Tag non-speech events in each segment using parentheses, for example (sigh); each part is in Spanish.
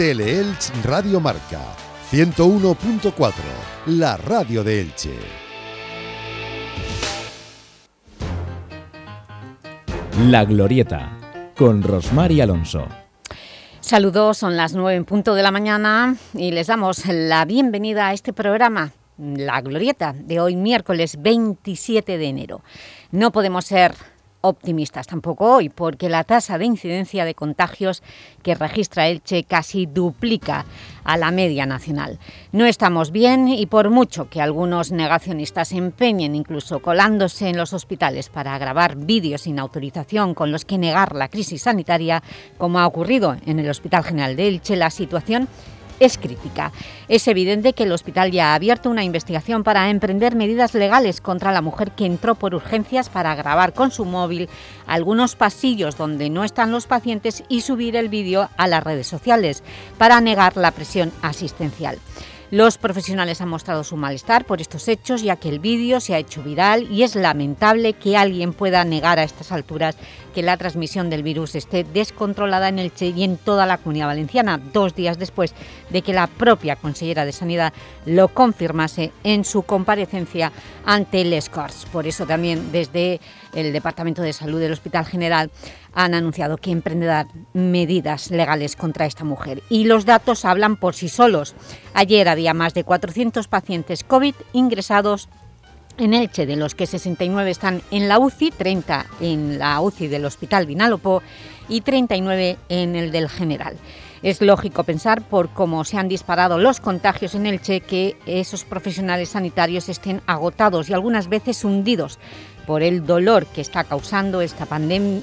Teleelch Radio Marca 101.4, la radio de Elche. La Glorieta, con Rosmar y Alonso. Saludos, son las nueve en punto de la mañana y les damos la bienvenida a este programa, La Glorieta, de hoy miércoles 27 de enero. No podemos ser optimistas tampoco hoy, porque la tasa de incidencia de contagios que registra Elche casi duplica a la media nacional. No estamos bien y por mucho que algunos negacionistas se empeñen incluso colándose en los hospitales para grabar vídeos sin autorización con los que negar la crisis sanitaria, como ha ocurrido en el Hospital General de Elche, la situación es crítica. Es evidente que el hospital ya ha abierto una investigación para emprender medidas legales contra la mujer que entró por urgencias para grabar con su móvil algunos pasillos donde no están los pacientes y subir el vídeo a las redes sociales para negar la presión asistencial. Los profesionales han mostrado su malestar por estos hechos, ya que el vídeo se ha hecho viral y es lamentable que alguien pueda negar a estas alturas que la transmisión del virus esté descontrolada en el Che y en toda la Comunidad Valenciana, dos días después de que la propia consellera de Sanidad lo confirmase en su comparecencia ante el Corts. Por eso también desde el Departamento de Salud del Hospital General han anunciado que emprenderán medidas legales contra esta mujer. Y los datos hablan por sí solos. Ayer había más de 400 pacientes COVID ingresados en Elche, de los que 69 están en la UCI, 30 en la UCI del Hospital Vinalopó y 39 en el del General. Es lógico pensar, por cómo se han disparado los contagios en Elche, que esos profesionales sanitarios estén agotados y algunas veces hundidos por el dolor que está causando esta,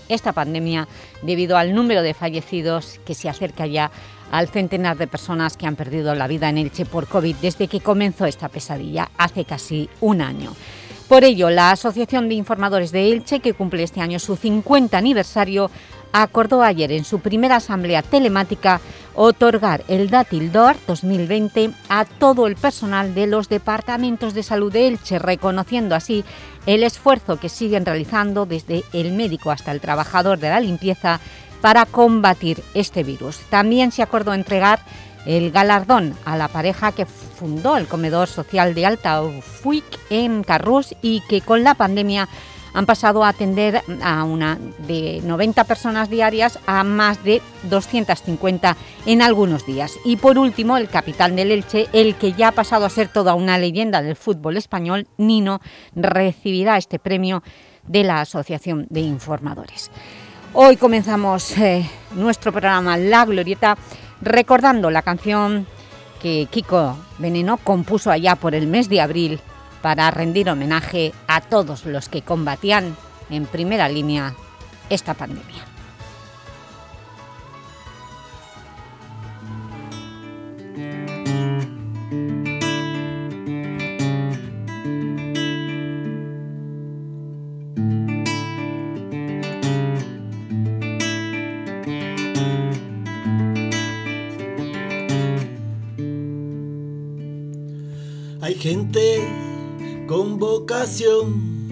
esta pandemia debido al número de fallecidos que se acerca ya al centenar de personas que han perdido la vida en Elche por COVID desde que comenzó esta pesadilla hace casi un año. Por ello, la Asociación de Informadores de Elche, que cumple este año su 50 aniversario, acordó ayer en su primera asamblea telemática otorgar el Dátil DOR 2020 a todo el personal de los departamentos de salud de Elche, reconociendo así el esfuerzo que siguen realizando desde el médico hasta el trabajador de la limpieza para combatir este virus. También se acordó entregar el galardón a la pareja que fundó el comedor social de Alta Fuic en Carrús y que con la pandemia han pasado a atender a una de 90 personas diarias a más de 250 en algunos días. Y por último, el capitán del Elche, el que ya ha pasado a ser toda una leyenda del fútbol español, Nino, recibirá este premio de la Asociación de Informadores. Hoy comenzamos eh, nuestro programa La Glorieta recordando la canción que Kiko Veneno compuso allá por el mes de abril para rendir homenaje a todos los que combatían en primera línea esta pandemia. Hay gente con vocación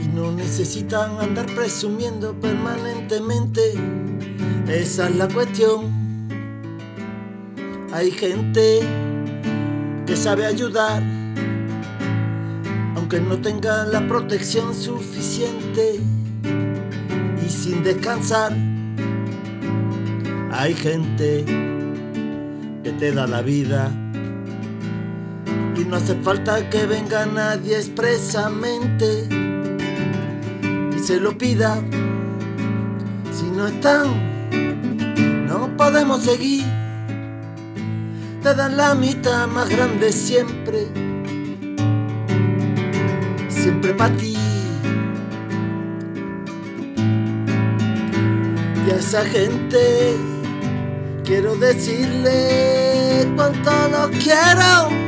y no necesitan andar presumiendo permanentemente. Esa es la cuestión. Hay gente que sabe ayudar, aunque no tenga la protección suficiente y sin descansar. Hay gente que te da la vida y no hace falta que venga nadie expresamente y se lo pida. Si no están, no podemos seguir. Te dan la mitad más grande siempre, siempre para ti. Y a esa gente quiero decirle cuánto lo quiero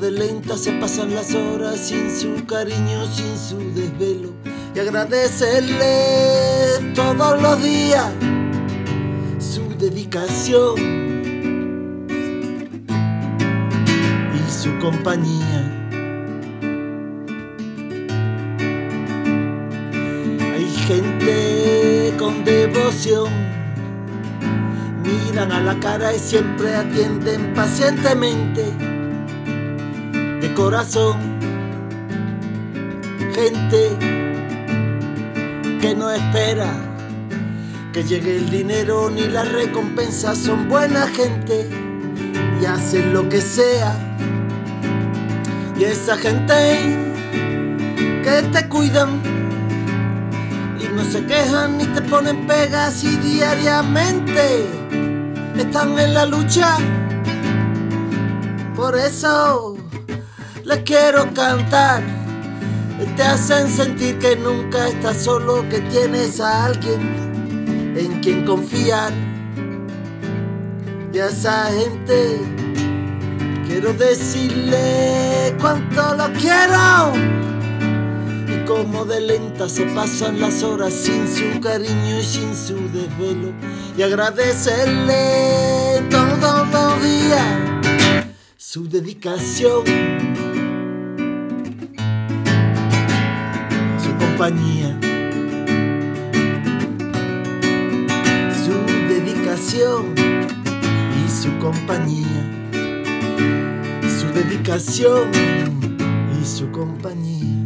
de lenta se pasan las horas sin su cariño, sin su desvelo. Y agradecerle todos los días su dedicación y su compañía. Hay gente con devoción miran a la cara y siempre atienden pacientemente, corazón, gente que no espera que llegue el dinero ni la recompensa, son buena gente y hacen lo que sea. Y esa gente que te cuidan y no se quejan ni te ponen pegas y diariamente están en la lucha. Por eso les quiero cantar. Te hacen sentir que nunca estás solo, que tienes a alguien en quien confiar. Y a esa gente quiero decirle cuánto lo quiero como de lenta se pasan las horas sin su cariño y sin su desvelo. Y agradecerle todos los días su dedicación, su dedicación y su compañía, su dedicación y su compañía.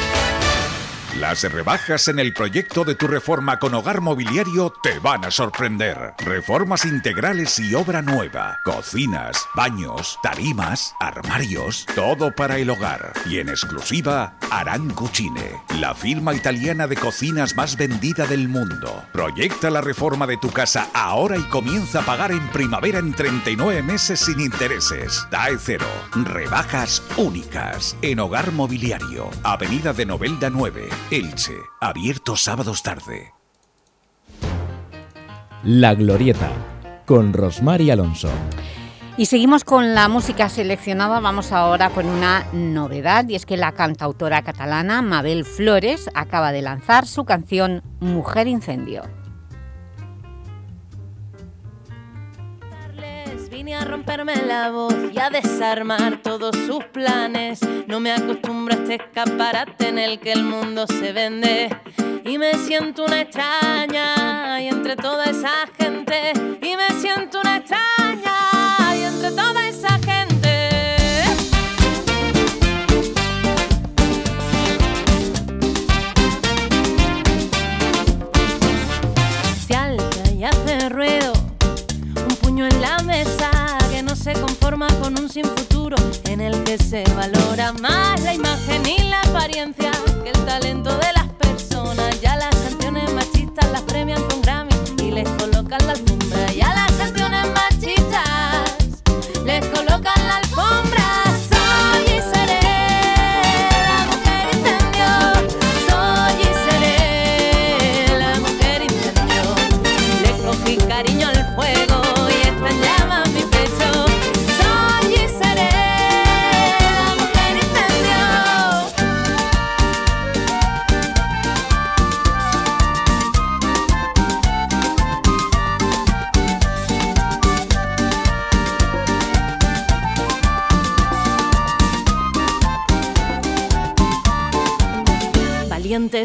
Las rebajas en el proyecto de tu reforma con hogar mobiliario te van a sorprender. Reformas integrales y obra nueva. Cocinas, baños, tarimas, armarios, todo para el hogar. Y en exclusiva, Aran Cucine, la firma italiana de cocinas más vendida del mundo. Proyecta la reforma de tu casa ahora y comienza a pagar en primavera en 39 meses sin intereses. DAE cero. Rebajas únicas en hogar mobiliario. Avenida de Novelda 9. Elche, abierto sábados tarde. La Glorieta, con Rosmar y Alonso. Y seguimos con la música seleccionada, vamos ahora con una novedad y es que la cantautora catalana Mabel Flores acaba de lanzar su canción Mujer Incendio. Romperme la voz y a desarmar todos sus planes. No me acostumbro a este escaparate en el que el mundo se vende. Y me siento una extraña y entre toda esa gente. Y me siento una extraña sin futuro en el que se valora más la imagen y la apariencia que el talento de las personas. Ya las canciones machistas las premian con Grammy y les colocan la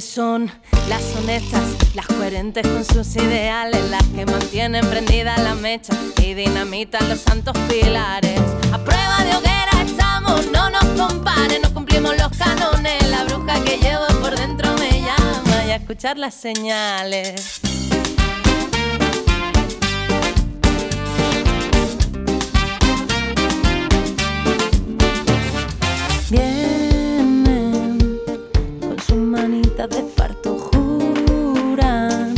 son las honestas, las coherentes con sus ideales, las que mantienen prendida la mecha y dinamitan los santos pilares. A prueba de hoguera estamos, no nos comparen, no cumplimos los canones. La bruja que llevo por dentro me llama y a escuchar las señales. De parto juran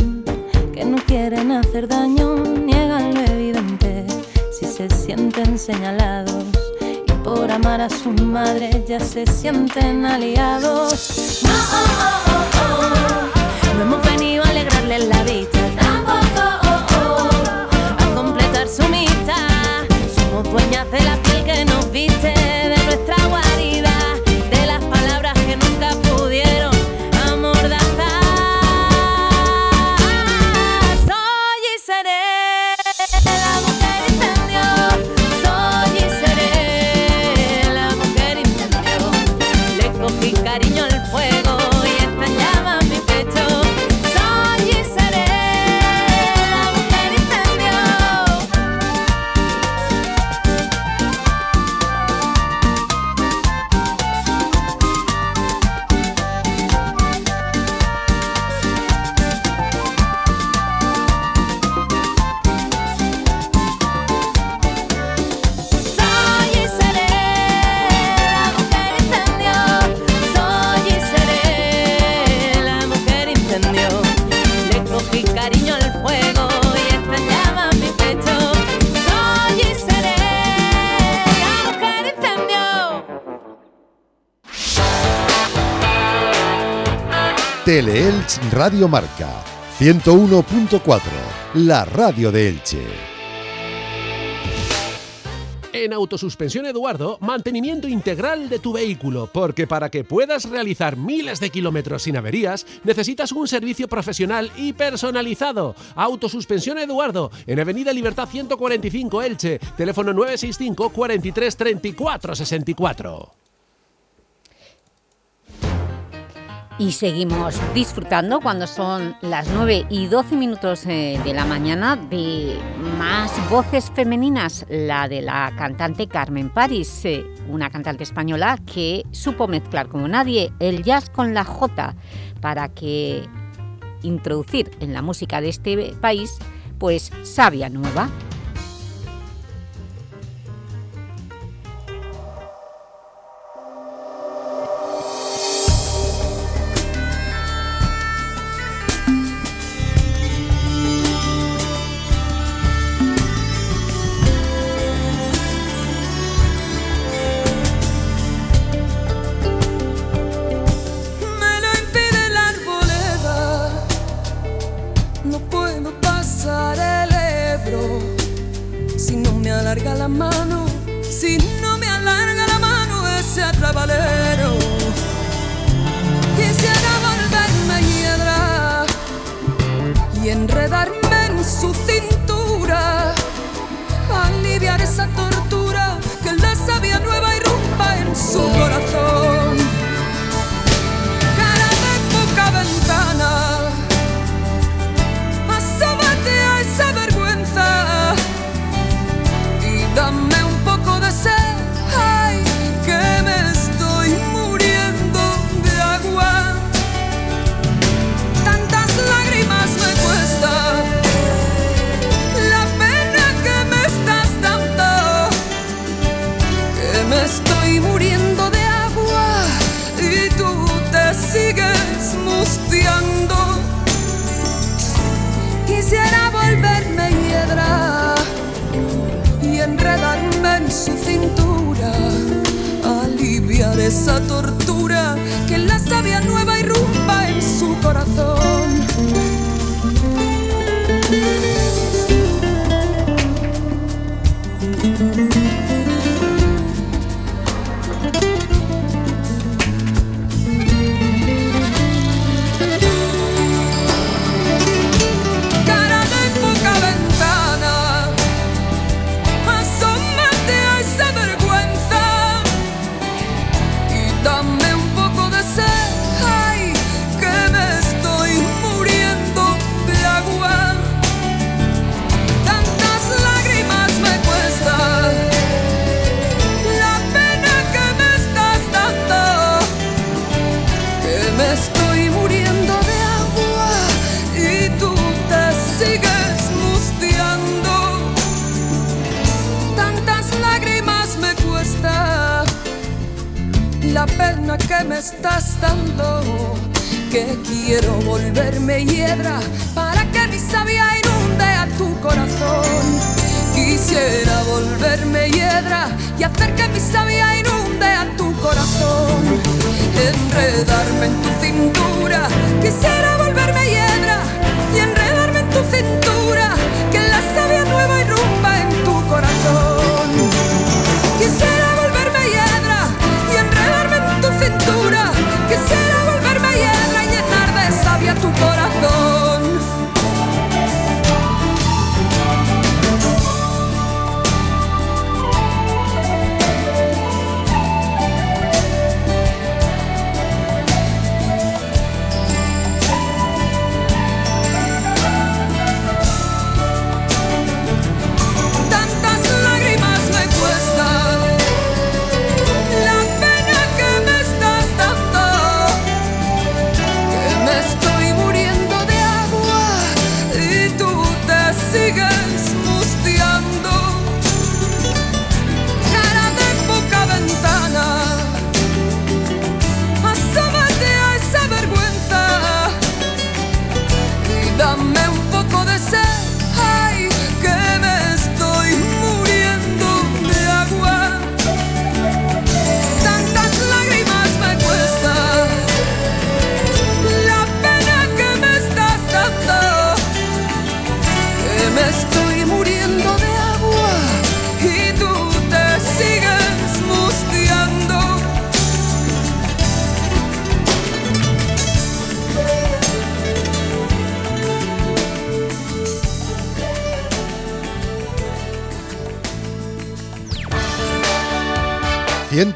que no quieren hacer daño, niegan lo evidente si se sienten señalados y por amar a su madre ya se sienten aliados. No, no hemos venido a alegrarles la vista, tampoco a completar su mitad. Somos dueñas de la piel que nos viste. Teleelch Radio Marca 101.4, la radio de Elche. En Autosuspensión Eduardo, mantenimiento integral de tu vehículo, porque para que puedas realizar miles de kilómetros sin averías, necesitas un servicio profesional y personalizado. Autosuspensión Eduardo, en Avenida Libertad 145 Elche, teléfono 965 43 34 64. Y seguimos disfrutando cuando son las 9 y 12 minutos eh, de la mañana de más voces femeninas, la de la cantante Carmen París, eh, una cantante española que supo mezclar como nadie el jazz con la jota para que introducir en la música de este país pues sabia nueva.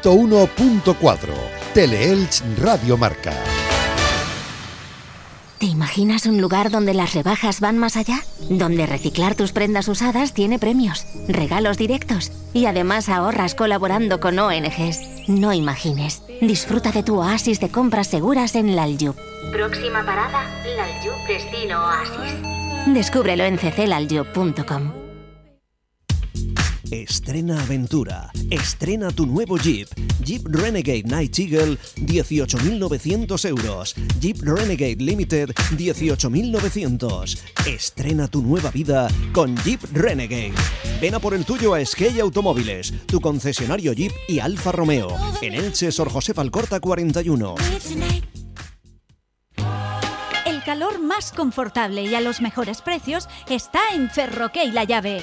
101.4 Teleelch Radio Marca. ¿Te imaginas un lugar donde las rebajas van más allá? Donde reciclar tus prendas usadas tiene premios, regalos directos y además ahorras colaborando con ONGs. No imagines. Disfruta de tu oasis de compras seguras en Lalyub. Próxima parada, Lalyub Destino Oasis. Descúbrelo en cclalyub.com. Estrena aventura. Estrena tu nuevo Jeep. Jeep Renegade Night Eagle, 18.900 euros. Jeep Renegade Limited, 18.900. Estrena tu nueva vida con Jeep Renegade. Ven a por el tuyo a Skate Automóviles, tu concesionario Jeep y Alfa Romeo. En Elche, Sor José Falcorta 41 calor más confortable y a los mejores precios está en Ferroque La Llave.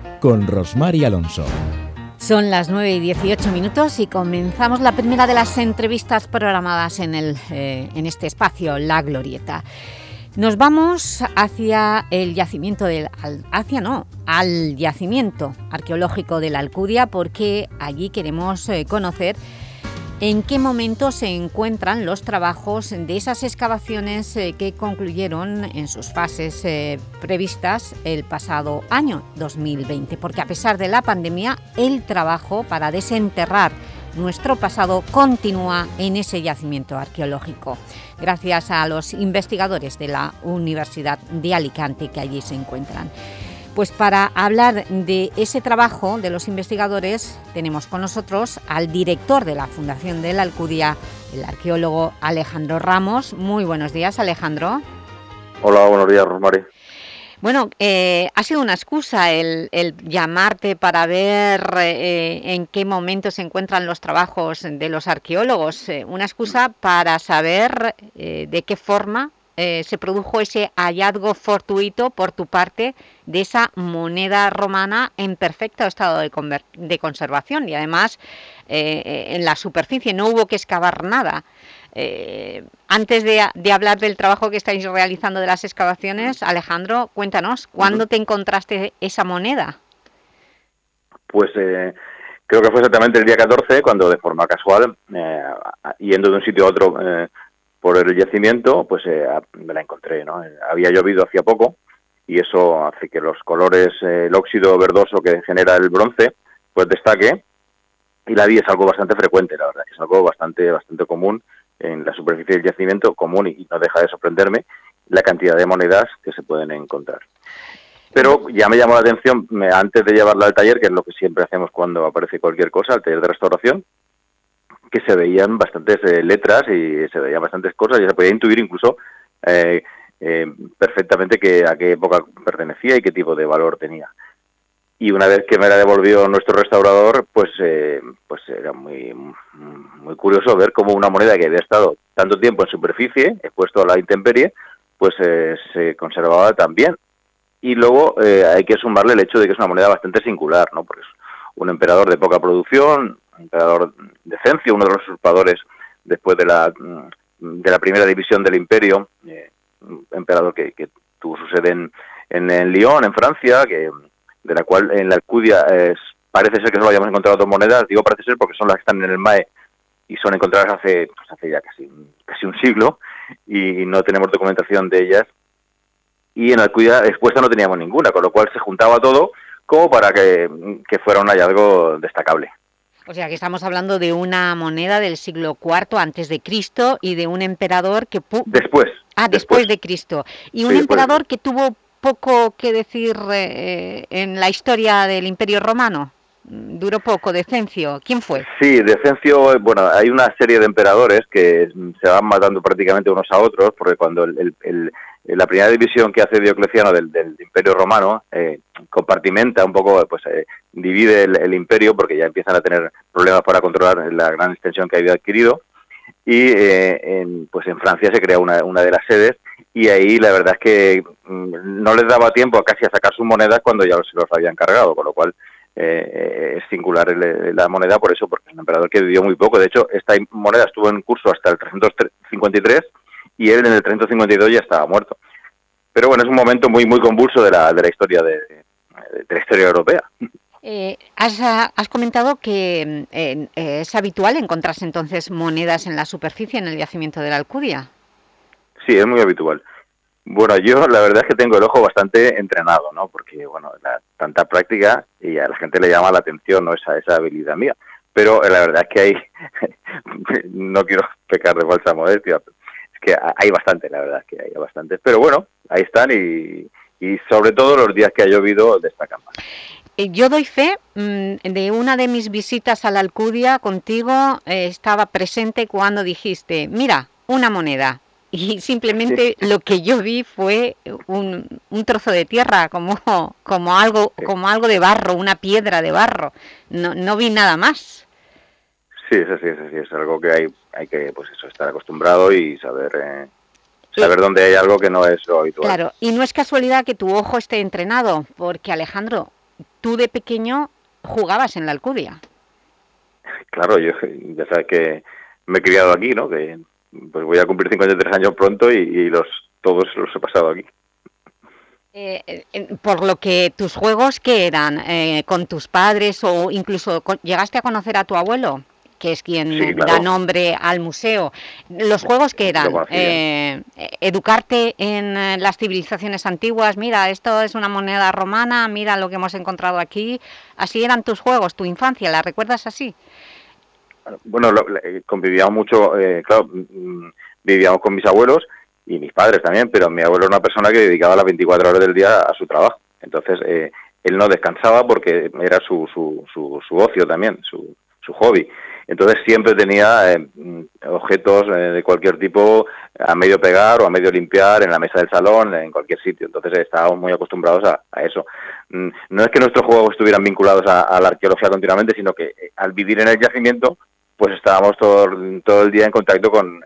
con Rosmar y Alonso. Son las 9 y 18 minutos y comenzamos la primera de las entrevistas programadas en, el, eh, en este espacio, La Glorieta. Nos vamos hacia el yacimiento del... hacia no, al yacimiento arqueológico de la Alcudia porque allí queremos eh, conocer ¿En qué momento se encuentran los trabajos de esas excavaciones eh, que concluyeron en sus fases eh, previstas el pasado año 2020? Porque a pesar de la pandemia, el trabajo para desenterrar nuestro pasado continúa en ese yacimiento arqueológico, gracias a los investigadores de la Universidad de Alicante que allí se encuentran. Pues para hablar de ese trabajo de los investigadores tenemos con nosotros al director de la Fundación de la Alcudia, el arqueólogo Alejandro Ramos. Muy buenos días, Alejandro. Hola, buenos días, Rosmari. Bueno, eh, ha sido una excusa el, llamarte para ver eh, en qué momento se encuentran los trabajos de los arqueólogos, eh, una excusa para saber de qué forma eh, se produjo ese hallazgo fortuito por tu parte de esa moneda romana en perfecto estado de, conservación y además eh, eh, en la superficie no hubo que excavar nada. antes de, hablar del trabajo que estáis realizando de las excavaciones, Alejandro, cuéntanos, ¿cuándo te encontraste esa moneda? Pues creo que fue exactamente el día 14, cuando de forma casual, yendo de un sitio a otro por el yacimiento, pues eh, me la encontré, ¿no? Había llovido hacía poco y eso hace que los colores, eh, el óxido verdoso que genera el bronce, pues destaque y la vi es algo bastante frecuente, la verdad, es algo bastante, bastante común en la superficie del yacimiento, común y no deja de sorprenderme la cantidad de monedas que se pueden encontrar. Pero ya me llamó la atención, antes de llevarla al taller, que es lo que siempre hacemos cuando aparece cualquier cosa, al taller de restauración, que se veían bastantes eh, letras y se veían bastantes cosas y se podía intuir incluso eh, eh, perfectamente que a qué época pertenecía y qué tipo de valor tenía. Y una vez que me la devolvió nuestro restaurador, pues, pues era muy, muy curioso ver cómo una moneda que había estado tanto tiempo en superficie, expuesto a la intemperie, pues se conservaba tan bien. Y luego hay que sumarle el hecho de que es una moneda bastante singular, ¿no? Porque es un emperador de poca producción, emperador Decencio, uno de los usurpadores después de la, de la primera división del imperio, eh, un emperador que, tuvo su sede en, en, Lyon, en Francia, que de la cual en la Alcudia parece ser que solo hayamos encontrado dos monedas, digo parece ser porque son las que están en el MAE y son encontradas hace, pues hace ya casi, casi un siglo y no tenemos documentación de ellas. Y en la Alcudia expuesta no teníamos ninguna, con lo cual se juntaba todo como para que, que fuera un hallazgo destacable. O sea, que estamos hablando de una moneda del siglo IV antes de Cristo y de un emperador que... Después. Ah, después, de Cristo. Y un emperador que tuvo poco que decir eh, en la historia del Imperio Romano. duró poco, Decencio. ¿Quién fue? Sí, Decencio, bueno, hay una serie de emperadores que se van matando prácticamente unos a otros, porque cuando el, la primera división que hace Diocleciano del, Imperio Romano eh, compartimenta un poco, pues eh, divide el, imperio, porque ya empiezan a tener problemas para controlar la gran extensión que había adquirido, y eh, en, pues en Francia se crea una, una de las sedes, y ahí la verdad es que mm, no les daba tiempo casi a sacar sus monedas cuando ya se los habían cargado, con lo cual eh, es singular la moneda por eso, porque es un emperador que vivió muy poco. De hecho, esta moneda estuvo en curso hasta el 353 y él en el 352 ya estaba muerto. Pero bueno, es un momento muy muy convulso de la, de la historia de, la historia europea. Eh, has, comentado que eh, es habitual encontrarse entonces monedas en la superficie en el yacimiento de la Alcudia. Sí, es muy habitual. Bueno, yo la verdad es que tengo el ojo bastante entrenado, ¿no? Porque, bueno, la, tanta práctica y a la gente le llama la atención, ¿no? Esa, esa habilidad mía. Pero la verdad es que hay, (laughs) no quiero pecar de falsa modestia, es que hay bastante, la verdad que hay bastante. Pero bueno, ahí están y, y sobre todo los días que ha llovido destacan más. Eh, yo doy fe mm, de una de mis visitas a la Alcudia contigo, eh, estaba presente cuando dijiste, mira, una moneda, (laughs) y simplemente lo que yo vi fue un, un, trozo de tierra, como, como, algo, como algo de barro, una piedra de barro. No, no vi nada más. Sí, es así, es así. Es algo que hay, hay que pues eso, estar acostumbrado y saber... Eh, saber dónde hay algo que no es lo habitual. Claro, y no es casualidad que tu ojo esté entrenado, porque Alejandro, tú de pequeño jugabas en la Alcudia. Claro, yo ya sabes que me he criado aquí, ¿no? Que pues voy a cumplir 53 años pronto y, los todos los he pasado aquí. Eh, eh, por lo que tus juegos, ¿qué eran? Eh, ¿Con tus padres o incluso llegaste a conocer a tu abuelo? Que es quien da nombre al museo. ¿Los juegos que eran? ¿Educarte en las civilizaciones antiguas? Mira, esto es una moneda romana, mira lo que hemos encontrado aquí. ¿Así eran tus juegos, tu infancia? ¿La recuerdas así? bueno, eh, convivíamos mucho, eh, claro, mm, mm, vivíamos con mis abuelos y mis padres también, pero mi abuelo era una persona que dedicaba las 24 horas del día a su trabajo. Entonces, eh, él no descansaba porque era su, su, su, ocio también, su, su hobby. Entonces siempre tenía mm, objetos de cualquier tipo a medio pegar o a medio limpiar en la mesa del salón, en cualquier sitio. Entonces estábamos muy acostumbrados a, eso. No es que nuestros juegos estuvieran vinculados a, la arqueología continuamente, sino que al vivir en el yacimiento pues estábamos todo, el día en contacto con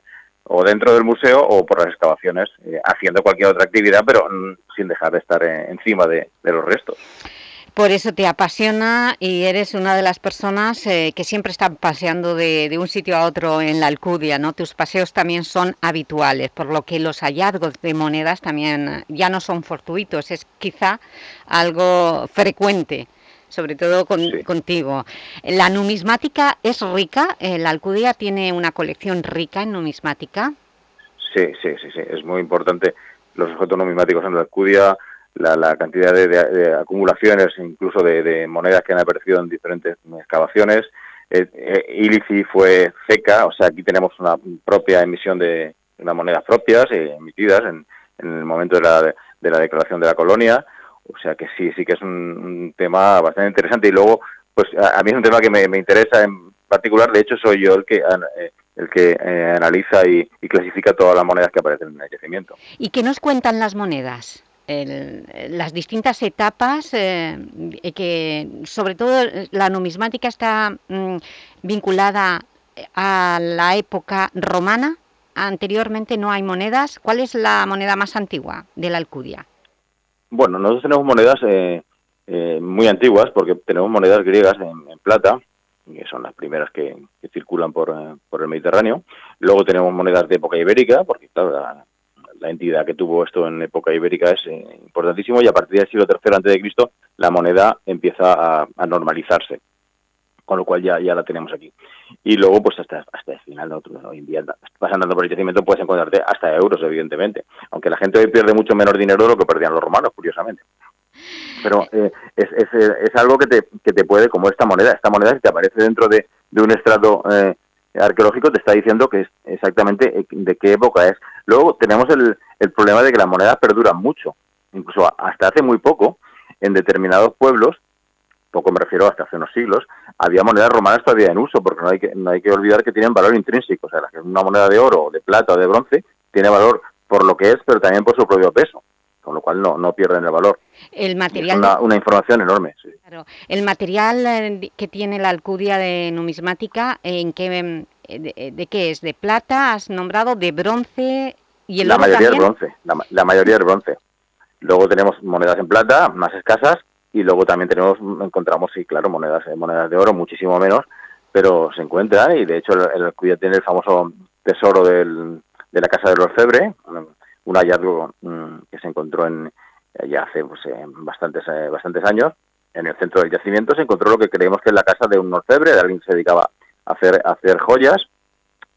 o dentro del museo o por las excavaciones, eh, haciendo cualquier otra actividad, pero mm, sin dejar de estar eh, encima de, los restos. Por eso te apasiona y eres una de las personas eh, que siempre están paseando de, de, un sitio a otro en la Alcudia, ¿no? Tus paseos también son habituales, por lo que los hallazgos de monedas también ya no son fortuitos, es quizá algo frecuente sobre todo contigo. ¿La numismática es rica? ¿La Alcudia tiene una colección rica en numismática? Sí, sí, sí, sí, es muy importante los objetos numismáticos en la Alcudia, la, cantidad de, acumulaciones, incluso de, monedas que han aparecido en diferentes excavaciones. Eh, eh, Ilici fue seca, o sea, aquí tenemos una propia emisión de unas monedas propias eh, emitidas en, el momento de la, de la declaración de la colonia. O sea que sí, sí que es un, tema bastante interesante y luego, pues a, mí es un tema que me, interesa en particular, de hecho soy yo el que eh, el que eh, analiza y, clasifica todas las monedas que aparecen en el yacimiento. ¿Y qué nos cuentan las monedas? Las distintas etapas, eh, que sobre todo la numismática está mm, vinculada a la época romana, anteriormente no hay monedas. ¿Cuál es la moneda más antigua de la Alcudia? Bueno, nosotros tenemos monedas eh, eh, muy antiguas, porque tenemos monedas griegas en, plata, que son las primeras que, circulan por, eh, por, el Mediterráneo. Luego tenemos monedas de época ibérica, porque la, entidad que tuvo esto en época ibérica es importantísimo, y a partir del siglo III a.C. la moneda empieza a, normalizarse con lo cual ya, ya la tenemos aquí. Y luego, pues hasta, hasta el final, nosotros hoy en día, pasando por el yacimiento, puedes encontrarte hasta euros, evidentemente. Aunque la gente hoy pierde mucho menos dinero de lo que perdían los romanos, curiosamente. Pero eh, es, es, es, algo que te, que te puede, como esta moneda, esta moneda si te aparece dentro de, de un estrato eh, arqueológico, te está diciendo que es exactamente eh, de qué época es. Luego tenemos el, el problema de que las monedas perduran mucho, incluso hasta hace muy poco, en determinados pueblos, poco me refiero hasta hace unos siglos, había monedas romanas todavía en uso, porque no hay que, no hay que olvidar que tienen valor intrínseco, o sea, una moneda de oro, de plata o de bronce tiene valor por lo que es, pero también por su propio peso, con lo cual no, no pierden el valor. El material es una, información enorme. El material eh, que tiene la Alcudia de numismática, ¿en qué, eh, de, qué es? ¿De plata? ¿Has nombrado? ¿De bronce? ¿Y el la mayoría es bronce, la, mayoría es bronce. Luego tenemos monedas en plata, más escasas, y luego también tenemos encontramos, sí, claro, monedas, eh, monedas de oro, muchísimo menos, pero se encuentran, y de hecho el, Alcudia tiene el famoso tesoro del, de la Casa del Orfebre, un hallazgo mm, que se encontró en, ya hace pues, eh, bastantes, eh, bastantes años, en el centro del yacimiento se encontró lo que creemos que es la casa de un orfebre, de alguien que se dedicaba a hacer, hacer joyas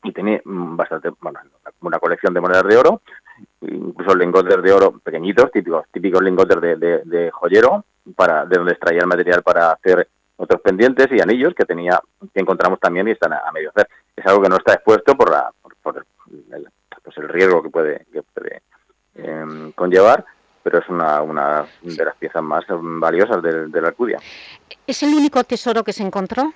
y tenía mm, bastante, bueno, una colección de monedas de oro, incluso lingotes de oro pequeñitos, típicos, típicos lingotes de, de, joyero, para, de donde extraía el material para hacer otros pendientes y anillos que tenía, que encontramos también y están a, medio hacer. Es algo que no está expuesto por, la, por, el, pues el riesgo que puede, que puede em, conllevar, pero es una, una de las piezas más valiosas de, la Arcudia. ¿Es el único tesoro que se encontró?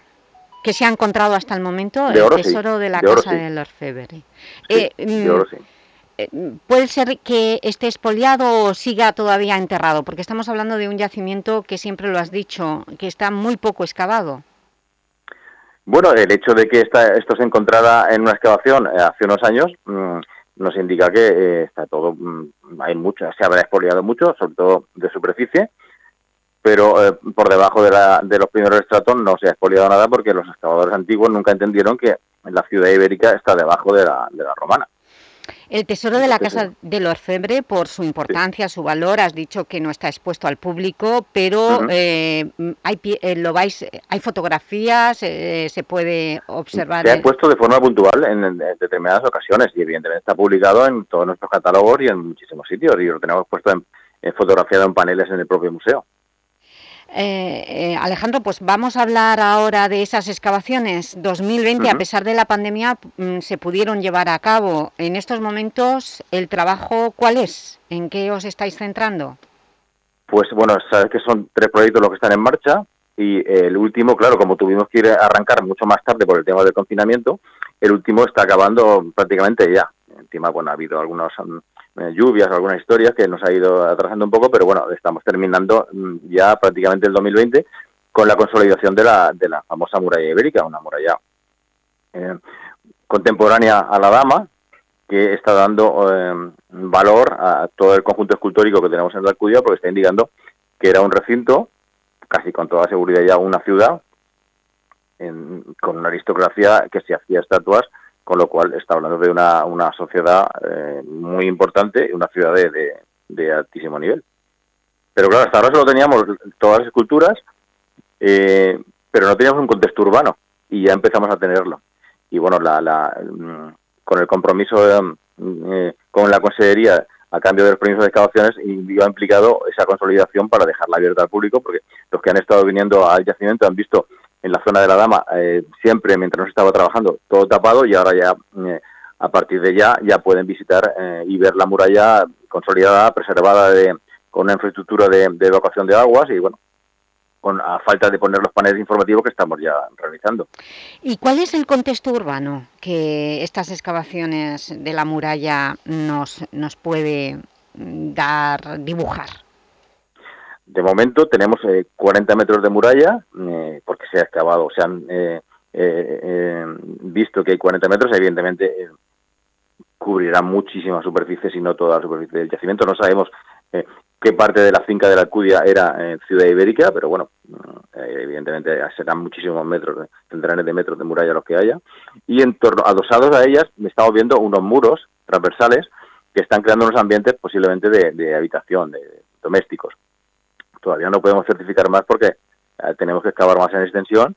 que se ha encontrado hasta el momento, el tesoro de la casa de Orfebre. Eh, de oro, sí. Eh, ¿Puede ser que esté expoliado o siga todavía enterrado? Porque estamos hablando de un yacimiento que siempre lo has dicho, que está muy poco excavado. Bueno, el hecho de que esto se encontrara en una excavación eh, hace unos años mm, nos indica que eh, está todo, mm, hay mucho, se habrá expoliado mucho, sobre todo de superficie, pero eh, por debajo de, la, de los primeros estratos no se ha expoliado nada porque los excavadores antiguos nunca entendieron que la ciudad ibérica está debajo de la, de la romana. El tesoro de la Casa del Orfebre, por su importancia, su valor, has dicho que no está expuesto al público, pero eh, hay, eh, lo vais, hay fotografías, eh, se puede observar... Se ha expuesto de forma puntual en, determinadas ocasiones y evidentemente está publicado en todos nuestros catálogos y en muchísimos sitios y lo tenemos puesto en fotografiado en paneles en el propio museo. Eh, eh, Alejandro, pues vamos a hablar ahora de esas excavaciones. 2020, a pesar de la pandemia, mm, se pudieron llevar a cabo. En estos momentos, ¿el trabajo cuál es? ¿En qué os estáis centrando? Pues bueno, sabes que son tres proyectos los que están en marcha y el último, claro, como tuvimos que ir a arrancar mucho más tarde por el tema del confinamiento, el último está acabando prácticamente ya. Encima, bueno, ha habido algunos mm, lluvias o algunas historias que nos ha ido atrasando un poco, pero bueno, estamos terminando mm, ya prácticamente el 2020 con la consolidación de la, de la famosa muralla ibérica, una muralla eh, contemporánea a la dama, que está dando eh, valor a todo el conjunto escultórico que tenemos en la Alcudia, porque está indicando que era un recinto, casi con toda seguridad ya una ciudad, con una aristocracia que se hacía estatuas con lo cual está hablando de una, una sociedad eh, muy importante, una ciudad de, de, altísimo nivel. Pero claro, hasta ahora solo teníamos todas las esculturas, eh, pero no teníamos un contexto urbano y ya empezamos a tenerlo. Y bueno, la, la, mm, con el compromiso eh, con la Consejería a cambio de los permisos de excavaciones ha implicado esa consolidación para dejarla abierta al público, porque los que han estado viniendo al yacimiento han visto en la zona de la Dama, eh, siempre mientras no estaba trabajando, todo tapado y ahora ya, eh, a partir de ya, ya pueden visitar eh, y ver la muralla consolidada, preservada de, con una infraestructura de, evacuación de aguas y bueno, con, a falta de poner los paneles informativos que estamos ya realizando. ¿Y cuál es el contexto urbano que estas excavaciones de la muralla nos, nos puede mm, dar, dibujar? De momento tenemos 40 metros de muralla, porque se ha excavado, se han eh, eh, eh, visto que hay 40 metros, evidentemente cubrirá muchísima superficie, si no toda la superficie del yacimiento. No sabemos qué parte de la finca de la Alcudia era Ciudad Ibérica, pero bueno, evidentemente serán muchísimos metros, centenares de metros de muralla los que haya. Y en torno, adosados a ellas, estamos viendo unos muros transversales que están creando unos ambientes posiblemente de habitación, de domésticos. Todavía no podemos certificar más porque eh, tenemos que excavar más en extensión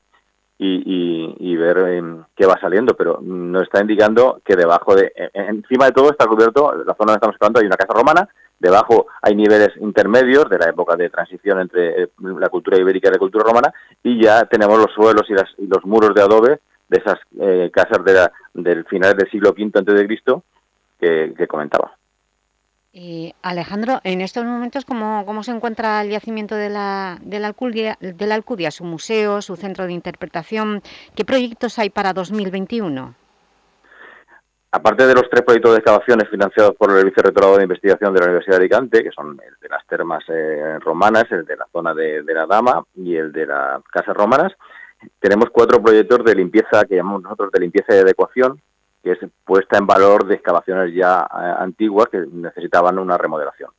y, ver em, qué va saliendo, pero nos está indicando que debajo de, e, e, encima de todo está cubierto, la zona donde estamos excavando hay una casa romana, debajo hay niveles intermedios de la época de transición entre eh, la cultura ibérica y la cultura romana y ya tenemos los suelos y, los muros de adobe de esas eh, casas de del final del siglo V antes de Cristo que comentaba. Y Alejandro, en estos momentos, ¿cómo, cómo se encuentra el yacimiento de la, de, la Alcudia, de la Alcudia, su museo, su centro de interpretación? ¿Qué proyectos hay para 2021? Aparte de los tres proyectos de excavaciones financiados por el Vicerrectorado de Investigación de la Universidad de Alicante, que son el de las termas eh, romanas, el de la zona de, la Dama y el de las casas romanas, tenemos cuatro proyectos de limpieza que llamamos nosotros de limpieza y adecuación, que es puesta en valor de excavaciones ya eh, antiguas que necesitaban una remodelación.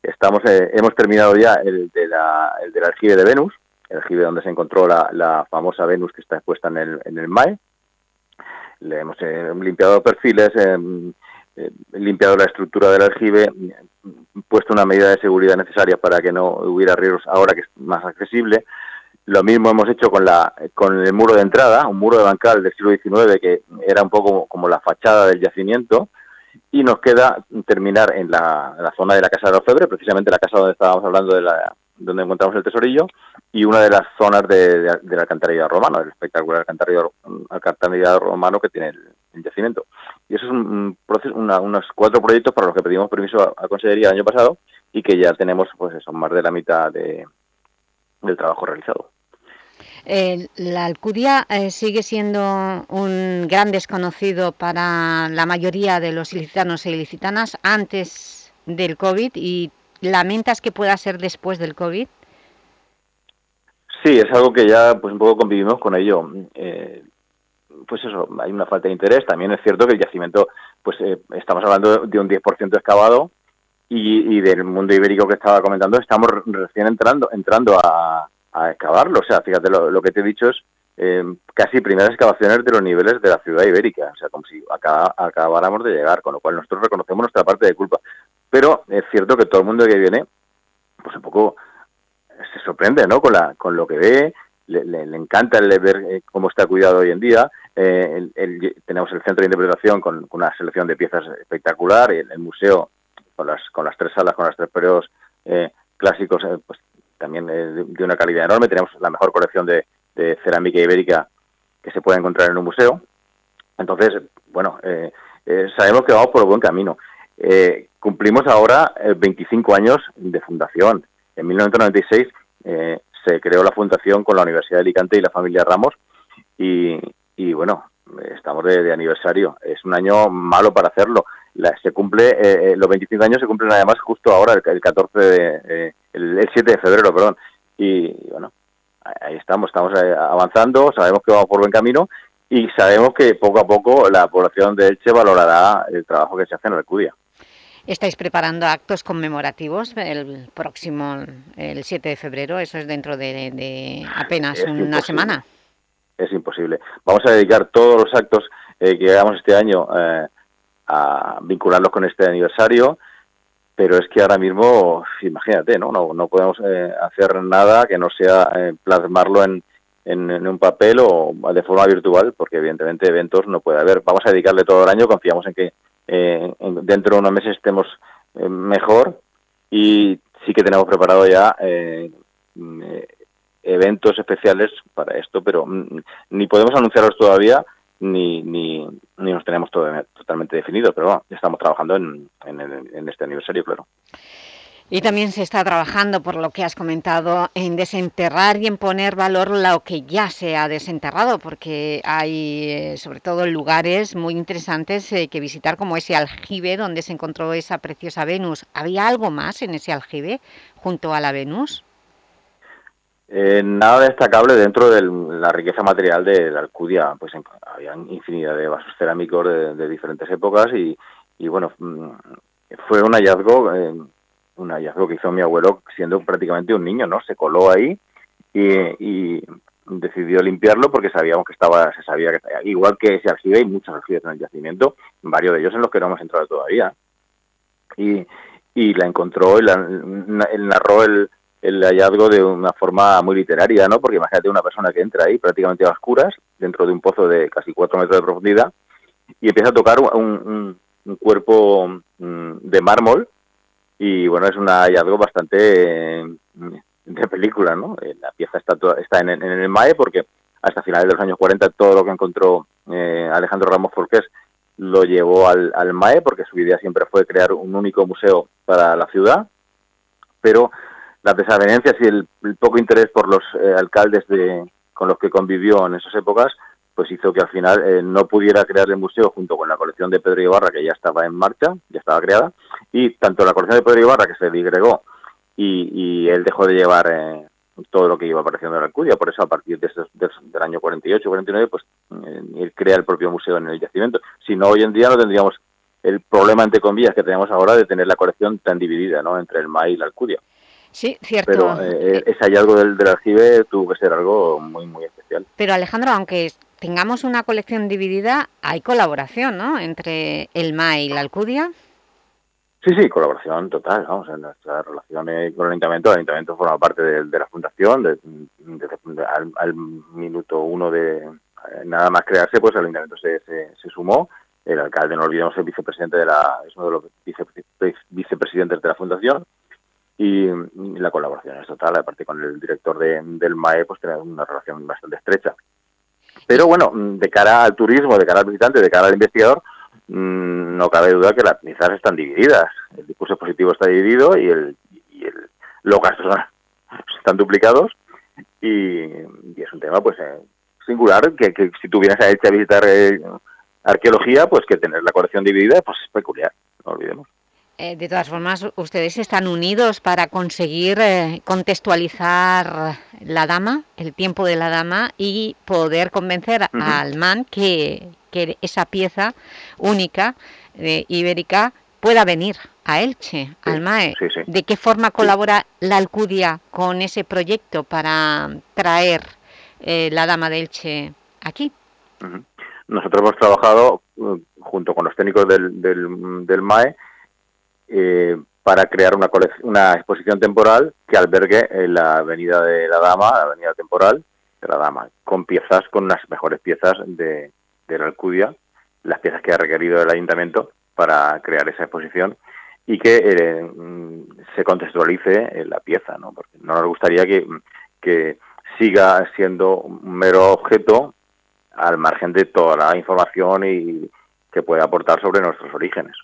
Estamos, eh, hemos terminado ya el, de la, el del aljibe de Venus, el aljibe donde se encontró la, famosa Venus que está expuesta en el, en el MAE, le hemos eh, limpiado perfiles, eh, limpiado la estructura del aljibe, puesto una medida de seguridad necesaria para que no hubiera riesgos ahora que es más accesible. Lo mismo hemos hecho con, la, con el muro de entrada, un muro de bancal del siglo XIX que era un poco como la fachada del yacimiento, y nos queda terminar en la, la zona de la Casa de los Febres, precisamente la casa donde estábamos hablando de la, donde encontramos el tesorillo, y una de las zonas de, del alcantarillado romano, el espectacular alcantarillado, romano que tiene el, yacimiento. Y eso es un, proceso, una, unos cuatro proyectos para los que pedimos permiso a, a, Consellería el año pasado y que ya tenemos, pues eso, más de la mitad de, del trabajo realizado. Eh, la Alcudia eh, sigue siendo un gran desconocido para la mayoría de los ilicitanos e ilicitanas antes del COVID y ¿Lamentas que pueda ser después del COVID? Sí, es algo que ya pues un poco convivimos con ello. Eh, pues eso, hay una falta de interés. También es cierto que el yacimiento, pues eh, estamos hablando de un 10% excavado y, y, del mundo ibérico que estaba comentando, estamos recién entrando entrando a, a excavarlo. O sea, fíjate, lo, que te he dicho es eh, casi primeras excavaciones de los niveles de la ciudad ibérica. O sea, como si acá, acabáramos de llegar, con lo cual nosotros reconocemos nuestra parte de culpa. Pero es cierto que todo el mundo que viene, pues un poco se sorprende, ¿no? Con, la, con lo que ve, le, le, le encanta el ver eh, cómo está cuidado hoy en día. Eh, el, el, tenemos el centro de interpretación con, con, una selección de piezas espectacular, el, el museo con las, con las tres salas, con los tres periodos eh, clásicos, eh, pues también eh, de, una calidad enorme. Tenemos la mejor colección de, cerámica ibérica que se puede encontrar en un museo. Entonces, bueno, eh, sabemos que vamos por el buen camino. Eh, cumplimos ahora eh, 25 años de fundación. En 1996 eh, se creó la fundación con la Universidad de Alicante y la familia Ramos y, y bueno, estamos de, aniversario. Es un año malo para hacerlo. La, se cumple, eh, los 25 años se cumplen además justo ahora, el, el 14 de, eh, el, el, 7 de febrero, perdón. Y, y bueno, ahí estamos, estamos eh, avanzando, sabemos que vamos por buen camino y sabemos que poco a poco la población de Elche valorará el trabajo que se hace en Alcudia. ¿Estáis preparando actos conmemorativos el próximo, el 7 de febrero? Eso es dentro de, de apenas es una semana. Es imposible. Vamos a dedicar todos los actos eh, que hagamos este año eh, a vincularlos con este aniversario, pero es que ahora mismo, imagínate, no, no, no podemos eh, hacer nada que no sea eh, plasmarlo en, en, un papel o de forma virtual, porque evidentemente eventos no puede haber. Vamos a dedicarle todo el año, confiamos en que eh, dentro de unos meses estemos eh, mejor y sí que tenemos preparado ya eh, eventos especiales para esto, pero mm, ni podemos anunciarlos todavía ni, ni, ni nos tenemos todo, totalmente definido, pero estamos trabajando en, en, en este aniversario, claro. Y también se está trabajando, por lo que has comentado, en desenterrar y en poner valor lo que ya se ha desenterrado, porque hay, eh, sobre todo, lugares muy interesantes eh, que visitar, como ese aljibe donde se encontró esa preciosa Venus. ¿Había algo más en ese aljibe junto a la Venus? Eh, nada destacable dentro de la riqueza material de la Alcudia. Pues había infinidad de vasos cerámicos de, diferentes épocas y, y, bueno, mm, fue un hallazgo eh, un hallazgo que hizo mi abuelo siendo prácticamente un niño, ¿no? Se coló ahí y, y decidió limpiarlo porque sabíamos que estaba, se sabía que igual que ese aljibe, hay muchos aljibes en el yacimiento, varios de ellos en los que no hemos entrado todavía. Y, y la encontró, y la, narró el, el hallazgo de una forma muy literaria, ¿no? Porque imagínate una persona que entra ahí prácticamente a oscuras, dentro de un pozo de casi cuatro metros de profundidad, y empieza a tocar un, cuerpo mm, de mármol y bueno, es un hallazgo bastante eh, de película, ¿no? Eh, la pieza está, está en, en, el MAE porque hasta finales de los años 40 todo lo que encontró eh, Alejandro Ramos Forqués lo llevó al, al MAE porque su idea siempre fue crear un único museo para la ciudad, pero las desavenencias y el, poco interés por los eh, alcaldes de, con los que convivió en esas épocas, pues hizo que al final eh, no pudiera crear el museo junto con la colección de Pedro Ibarra, que ya estaba en marcha, ya estaba creada, y tanto la colección de Pedro Ibarra, que se digregó, y, él dejó de llevar eh, todo lo que iba apareciendo en la Alcudia, por eso a partir de del año 48-49, pues él crea el propio museo en el yacimiento. Si no, hoy en día no tendríamos el problema, entre comillas, que tenemos ahora de tener la colección tan dividida, ¿no?, entre el MAI y la Alcudia. Sí, cierto. Pero eh, eh, ese hallazgo del, del aljibe tuvo que ser algo muy, muy especial. Pero Alejandro, aunque tengamos una colección dividida, hay colaboración, ¿no?, entre el MAI y la Alcudia. Sí, sí, colaboración total, vamos, en nuestra relación con el Ayuntamiento, el Ayuntamiento forma parte de, la Fundación, al, minuto uno de eh, nada más crearse, pues el Ayuntamiento se, se sumó el alcalde, no olvidemos, el vicepresidente de la, es uno de los vicepresidentes de la fundación y, la colaboración es total, aparte con el director del MAE, pues tenemos una relación bastante estrecha. Pero bueno, de cara al turismo, de cara al visitante, de cara al investigador, mm, no cabe duda que las misas están divididas. El discurso positivo está dividido y, el, y el, los gastos (laughs) están duplicados y, es un tema pues eh, singular que, que si tú vienes a Elche a visitar eh, arqueología, pues que tener la colección dividida pues es peculiar, no olvidemos. Eh, de todas formas, ustedes están unidos para conseguir eh, contextualizar la dama, el tiempo de la dama y poder convencer al MAN que, que, esa pieza única eh, ibérica pueda venir a Elche, al MAE. ¿De qué forma colabora la Alcudia con ese proyecto para traer la dama de Elche aquí? Nosotros hemos trabajado junto con los técnicos del, del, MAE eh, para crear una, una exposición temporal que albergue la Avenida de la Dama, la Avenida Temporal de la Dama, con piezas, con las mejores piezas de, la Alcudia, las piezas que ha requerido el Ayuntamiento para crear esa exposición y que eh, mm, se contextualice la pieza, ¿no? porque no nos gustaría que, siga siendo un mero objeto al margen de toda la información y que puede aportar sobre nuestros orígenes.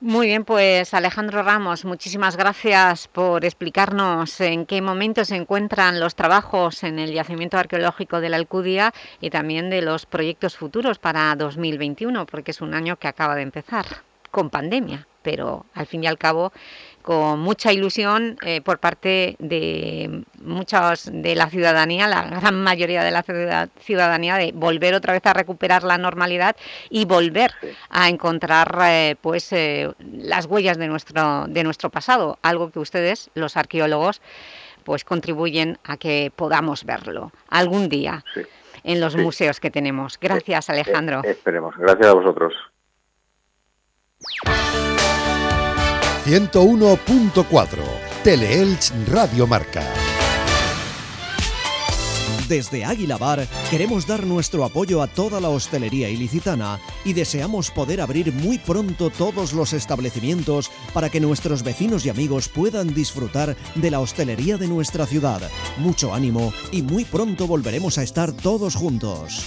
Muy bien, pues Alejandro Ramos, muchísimas gracias por explicarnos en qué momento se encuentran los trabajos en el yacimiento arqueológico de la Alcudia y también de los proyectos futuros para 2021, porque es un año que acaba de empezar con pandemia, pero al fin y al cabo con mucha ilusión eh, por parte de muchos de la ciudadanía, la gran mayoría de la ciudadanía, de volver otra vez a recuperar la normalidad y volver a encontrar eh, pues eh, las huellas de nuestro, de nuestro pasado, algo que ustedes, los arqueólogos, pues contribuyen a que podamos verlo algún día en los museos que tenemos. Gracias, Alejandro. esperemos. Gracias a vosotros. 101.4 Teleelch Radio Marca. Desde Águila Bar queremos dar nuestro apoyo a toda la hostelería ilicitana y deseamos poder abrir muy pronto todos los establecimientos para que nuestros vecinos y amigos puedan disfrutar de la hostelería de nuestra ciudad. Mucho ánimo y muy pronto volveremos a estar todos juntos.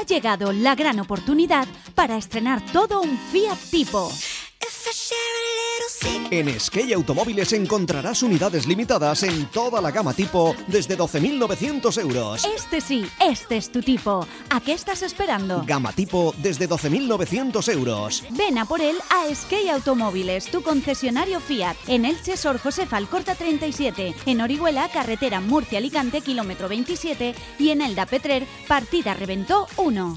Ha llegado la gran oportunidad para estrenar todo un Fiat Tipo. En Skate Automóviles encontrarás unidades limitadas en toda la gama tipo desde 12.900 euros. Este sí, este es tu tipo. ¿A qué estás esperando? Gama tipo desde 12.900 euros. Ven a por él a Skate Automóviles, tu concesionario Fiat. En Elche, Sor Josefa Alcorta 37. En Orihuela, carretera Murcia-Alicante, kilómetro 27. Y en Elda Petrer, partida Reventó 1.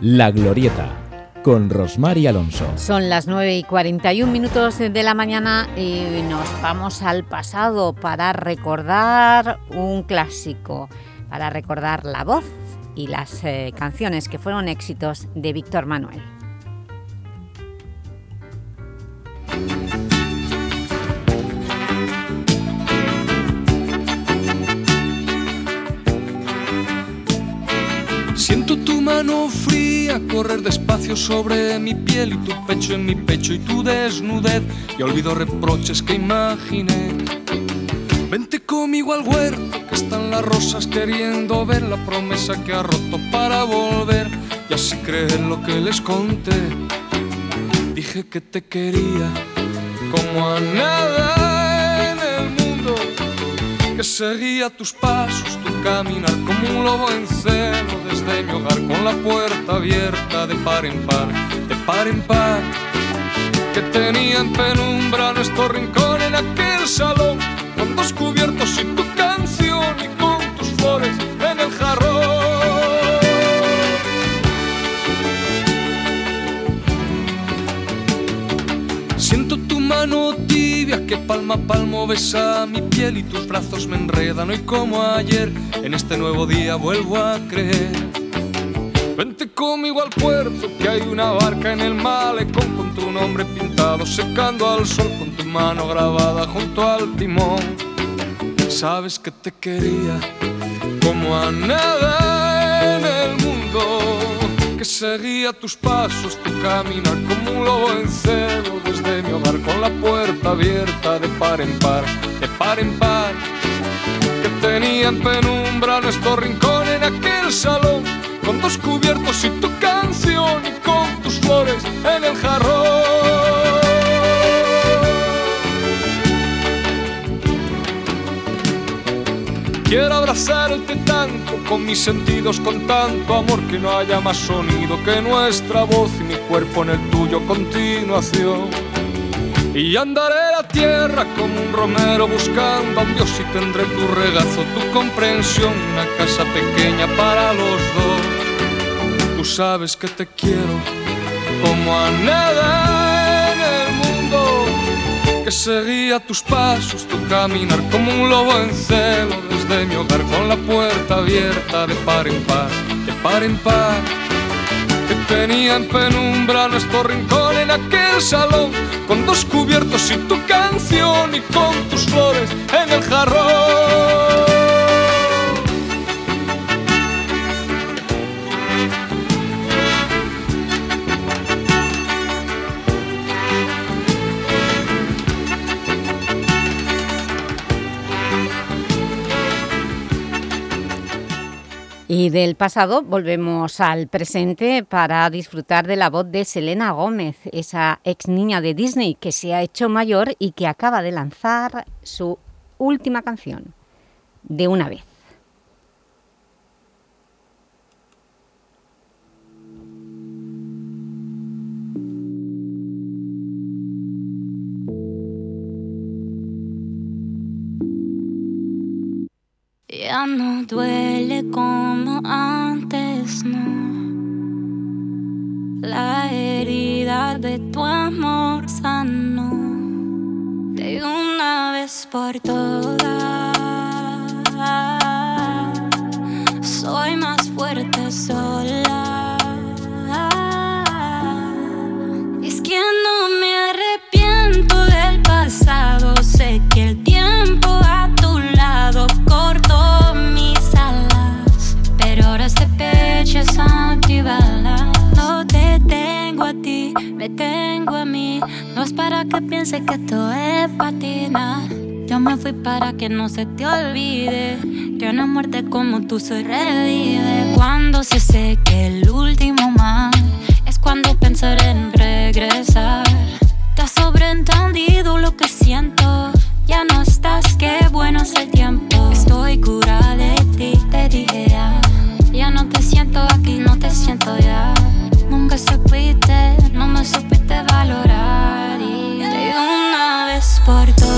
La Glorieta con Rosmar y Alonso. Son las 9 y 41 minutos de la mañana y nos vamos al pasado para recordar un clásico, para recordar la voz y las eh, canciones que fueron éxitos de Víctor Manuel. Siento mano fría correr despacio sobre mi piel y tu pecho en mi pecho y tu desnudez. Y olvido reproches que imaginé. Vente conmigo al huerto, que están las rosas queriendo ver la promesa que ha roto para volver. Y así creer lo que les conté. Dije que te quería como a nada. Que seguía tus pasos, tu caminar como un lobo en celo desde mi hogar con la puerta abierta de par en par, de par en par. Que tenía en penumbra nuestro rincón en aquel salón con dos cubiertos y tu canción mano tibia que palma a palmo besa mi piel y tus brazos me enredan hoy como ayer. En este nuevo día vuelvo a creer. Vente conmigo al puerto que hay una barca en el malecón con tu nombre pintado secando al sol con tu mano grabada junto al timón. Sabes que te quería como a nada que seguía tus pasos, tu caminar como un lobo en celo desde mi hogar con la puerta abierta de par en par, de par en par. Que tenía en penumbra nuestro rincón en aquel salón con dos cubiertos y tu canción y con tus flores en el jarrón. Quiero abrazarte tanto con mis sentidos, con tanto amor que no haya más sonido que nuestra voz y mi cuerpo en el tuyo continuación. Y andaré la tierra como un romero buscando a Dios y tendré tu regazo, tu comprensión, una casa pequeña para los dos. Tú sabes que te quiero como a nada que seguía tus pasos, tu caminar como un lobo en celo desde mi hogar con la puerta abierta de par en par, de par en par. Que tenía en penumbra nuestro rincón en aquel salón con dos cubiertos y tu canción y con tus flores en el jarrón. Y del pasado volvemos al presente para disfrutar de la voz de Selena Gómez, esa ex niña de Disney que se ha hecho mayor y que acaba de lanzar su última canción, De una vez. Ya no duele como antes, no. La herida de tu amor sano. De una vez por todas. Soy más fuerte sola. Es que no me arrepiento del pasado. Sé que el tiempo mí. No es para que piense que esto es patina. Yo me fui para que no se te olvide que una muerte como tú se revive. Cuando se seque el último mar, es cuando pensaré en regresar. Te has sobreentendido lo que siento. Ya no estás, qué bueno es el tiempo. Estoy curada de ti, te dije ya. Ya no te siento aquí, no te siento ya. Nunca supiste, no me supiste valorar. Y de una vez por todas.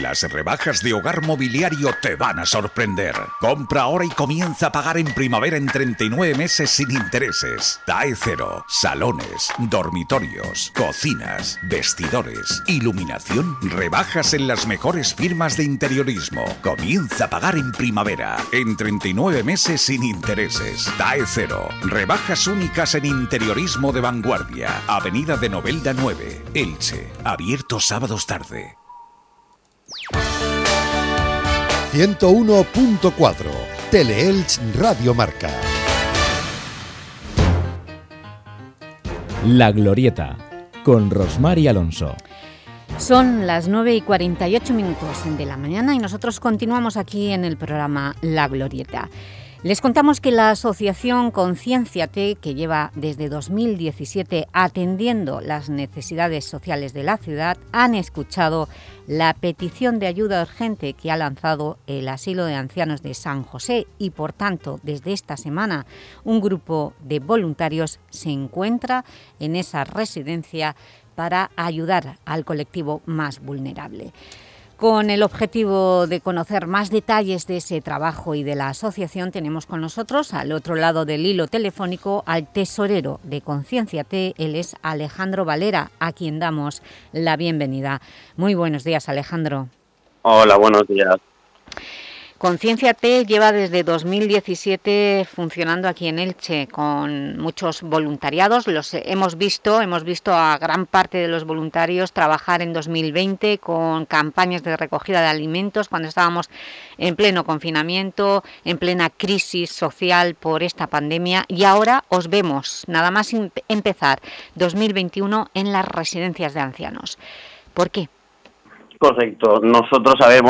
Las rebajas de Hogar Mobiliario te van a sorprender. Compra ahora y comienza a pagar en primavera en 39 meses sin intereses. TAE cero, salones, dormitorios, cocinas, vestidores, iluminación, rebajas en las mejores firmas de interiorismo. Comienza a pagar en primavera en 39 meses sin intereses. TAE cero, rebajas únicas en interiorismo de vanguardia. Avenida de Novelda 9, Elche, abierto sábados tarde. 101.4 Teleelch Radio Marca. La Glorieta con Rosmar y Alonso. Son las 9 y 48 minutos de la mañana y nosotros continuamos aquí en el programa La Glorieta. Les contamos que la asociación Concienciate, que lleva desde 2017 atendiendo las necesidades sociales de la ciudad, han escuchado la petición de ayuda urgente que ha lanzado el Asilo de Ancianos de San José y, por tanto, desde esta semana un grupo de voluntarios se encuentra en esa residencia para ayudar al colectivo más vulnerable. Con el objetivo de conocer más detalles de ese trabajo y de la asociación, tenemos con nosotros, al otro lado del hilo telefónico, al tesorero de Conciencia T, él es Alejandro Valera, a quien damos la bienvenida. Muy buenos días, Alejandro. Hola, buenos días. Conciencia T lleva desde 2017 funcionando aquí en Elche con muchos voluntariados. Los hemos visto, hemos visto a gran parte de los voluntarios trabajar en 2020 con campañas de recogida de alimentos cuando estábamos en pleno confinamiento, en plena crisis social por esta pandemia y ahora os vemos, nada más empezar 2021 en las residencias de ancianos. ¿Por qué? Correcto. Nosotros, a ver,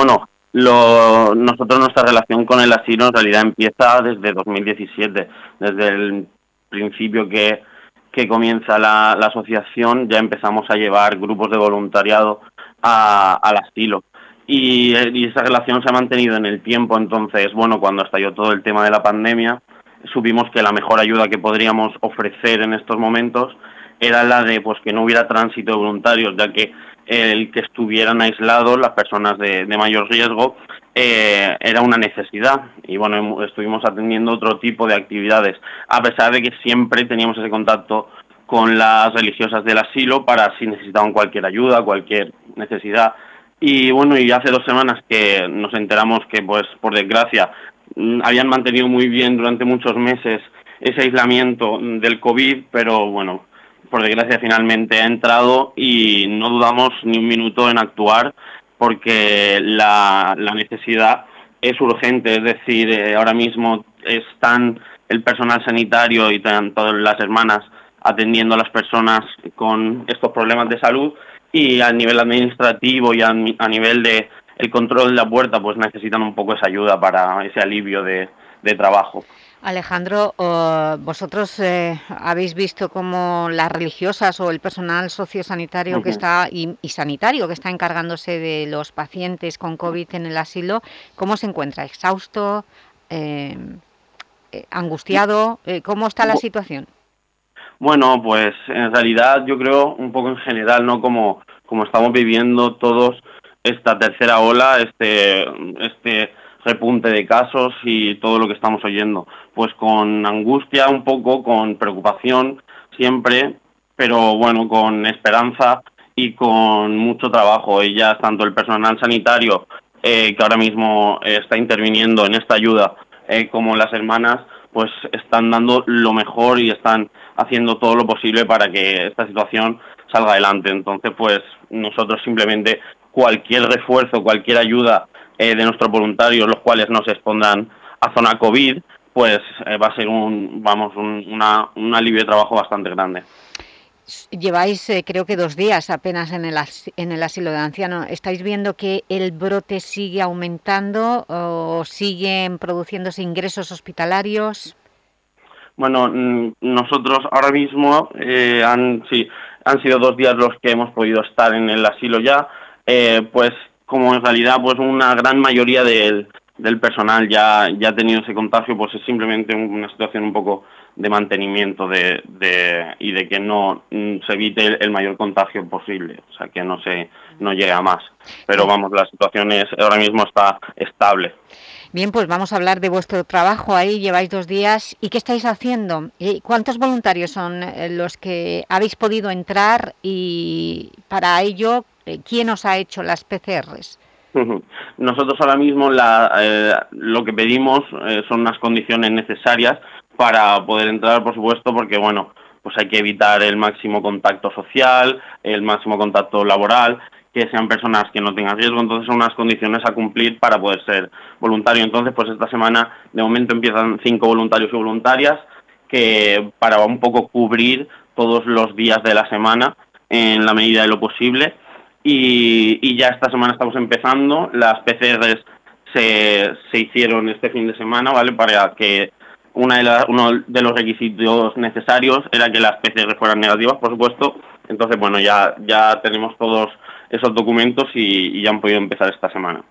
lo, nosotros nuestra relación con el asilo en realidad empieza desde 2017, desde el principio que, que comienza la, asociación ya empezamos a llevar grupos de voluntariado a, al asilo. Y, y, esa relación se ha mantenido en el tiempo, entonces, bueno, cuando estalló todo el tema de la pandemia, supimos que la mejor ayuda que podríamos ofrecer en estos momentos era la de pues que no hubiera tránsito de voluntarios, ya que el que estuvieran aislados las personas de, de mayor riesgo eh, era una necesidad. Y bueno estuvimos atendiendo otro tipo de actividades a pesar de que siempre teníamos ese contacto con las religiosas del asilo para si necesitaban cualquier ayuda cualquier necesidad. Y bueno y hace dos semanas que nos enteramos que pues por desgracia mm, habían mantenido muy bien durante muchos meses ese aislamiento del covid pero bueno por desgracia finalmente ha entrado y no dudamos ni un minuto en actuar porque la, la necesidad es urgente, es decir, eh, ahora mismo están el personal sanitario y tanto las hermanas atendiendo a las personas con estos problemas de salud y a nivel administrativo y a, a nivel de el control de la puerta, pues necesitan un poco esa ayuda para ese alivio de, trabajo. Alejandro, vosotros eh, habéis visto cómo las religiosas o el personal sociosanitario que está y, sanitario que está encargándose de los pacientes con COVID en el asilo, ¿cómo se encuentra? ¿Exhausto? Eh, eh, ¿Angustiado? ¿Cómo está la situación? Bueno, pues en realidad yo creo un poco en general, ¿no? Como, como estamos viviendo todos esta tercera ola, este, este repunte de casos y todo lo que estamos oyendo. Pues con angustia un poco, con preocupación siempre, pero bueno, con esperanza y con mucho trabajo. Ellas, tanto el personal sanitario eh, que ahora mismo está interviniendo en esta ayuda, eh, como las hermanas, pues están dando lo mejor y están haciendo todo lo posible para que esta situación salga adelante. Entonces, pues nosotros simplemente cualquier refuerzo, cualquier ayuda eh, de nuestros voluntarios, los cuales nos expongan a zona COVID, pues eh, va a ser un, vamos, un, una, un alivio de trabajo bastante grande. Lleváis, eh, creo que dos días apenas en el, en el asilo de ancianos. ¿Estáis viendo que el brote sigue aumentando o siguen produciéndose ingresos hospitalarios? Bueno, mm, nosotros ahora mismo eh, han, sí, han sido dos días los que hemos podido estar en el asilo ya, eh, pues como en realidad pues una gran mayoría del, del personal ya, ya ha tenido ese contagio, pues es simplemente una situación un poco de mantenimiento de, de, y de que no mm, se evite el, mayor contagio posible, o sea, que no se no llegue a más. Pero vamos, la situación es, ahora mismo está estable. Bien, pues vamos a hablar de vuestro trabajo ahí, lleváis dos días. ¿Y qué estáis haciendo? ¿Cuántos voluntarios son eh, los que habéis podido entrar y para ello, quién os ha hecho las PCRs? Nosotros ahora mismo la, eh, lo que pedimos son unas condiciones necesarias para poder entrar, por supuesto, porque bueno, pues hay que evitar el máximo contacto social, el máximo contacto laboral, que sean personas que no tengan riesgo, entonces son unas condiciones a cumplir para poder ser voluntario. Entonces, pues esta semana de momento empiezan cinco voluntarios y voluntarias que para un poco cubrir todos los días de la semana en la medida de lo posible. Y, y ya esta semana estamos empezando, las PCRs se, se hicieron este fin de semana, ¿vale? Para que una de uno de los requisitos necesarios era que las PCR fueran negativas, por supuesto. Entonces, bueno, ya, ya tenemos todos esos documentos y, ya han podido empezar esta semana.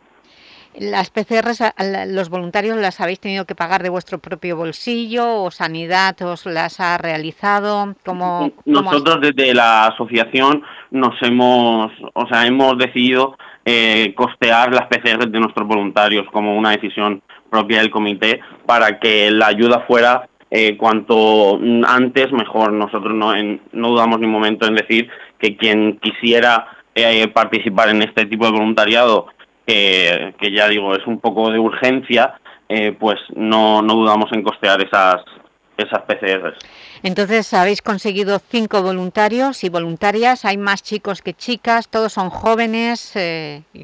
¿Las PCRs, los voluntarios las habéis tenido que pagar de vuestro propio bolsillo o Sanidad os las ha realizado? ¿Cómo, Nosotros desde la asociación nos hemos, o sea, hemos decidido eh, costear las PCRs de nuestros voluntarios como una decisión propia del comité para que la ayuda fuera eh, cuanto antes mejor. Nosotros no, no dudamos ni un momento en decir que quien quisiera eh, participar en este tipo de voluntariado, que ya digo es un poco de urgencia, eh, pues no, no dudamos en costear esas, esas PCRs. Entonces, habéis conseguido cinco voluntarios y voluntarias, hay más chicos que chicas, todos son jóvenes,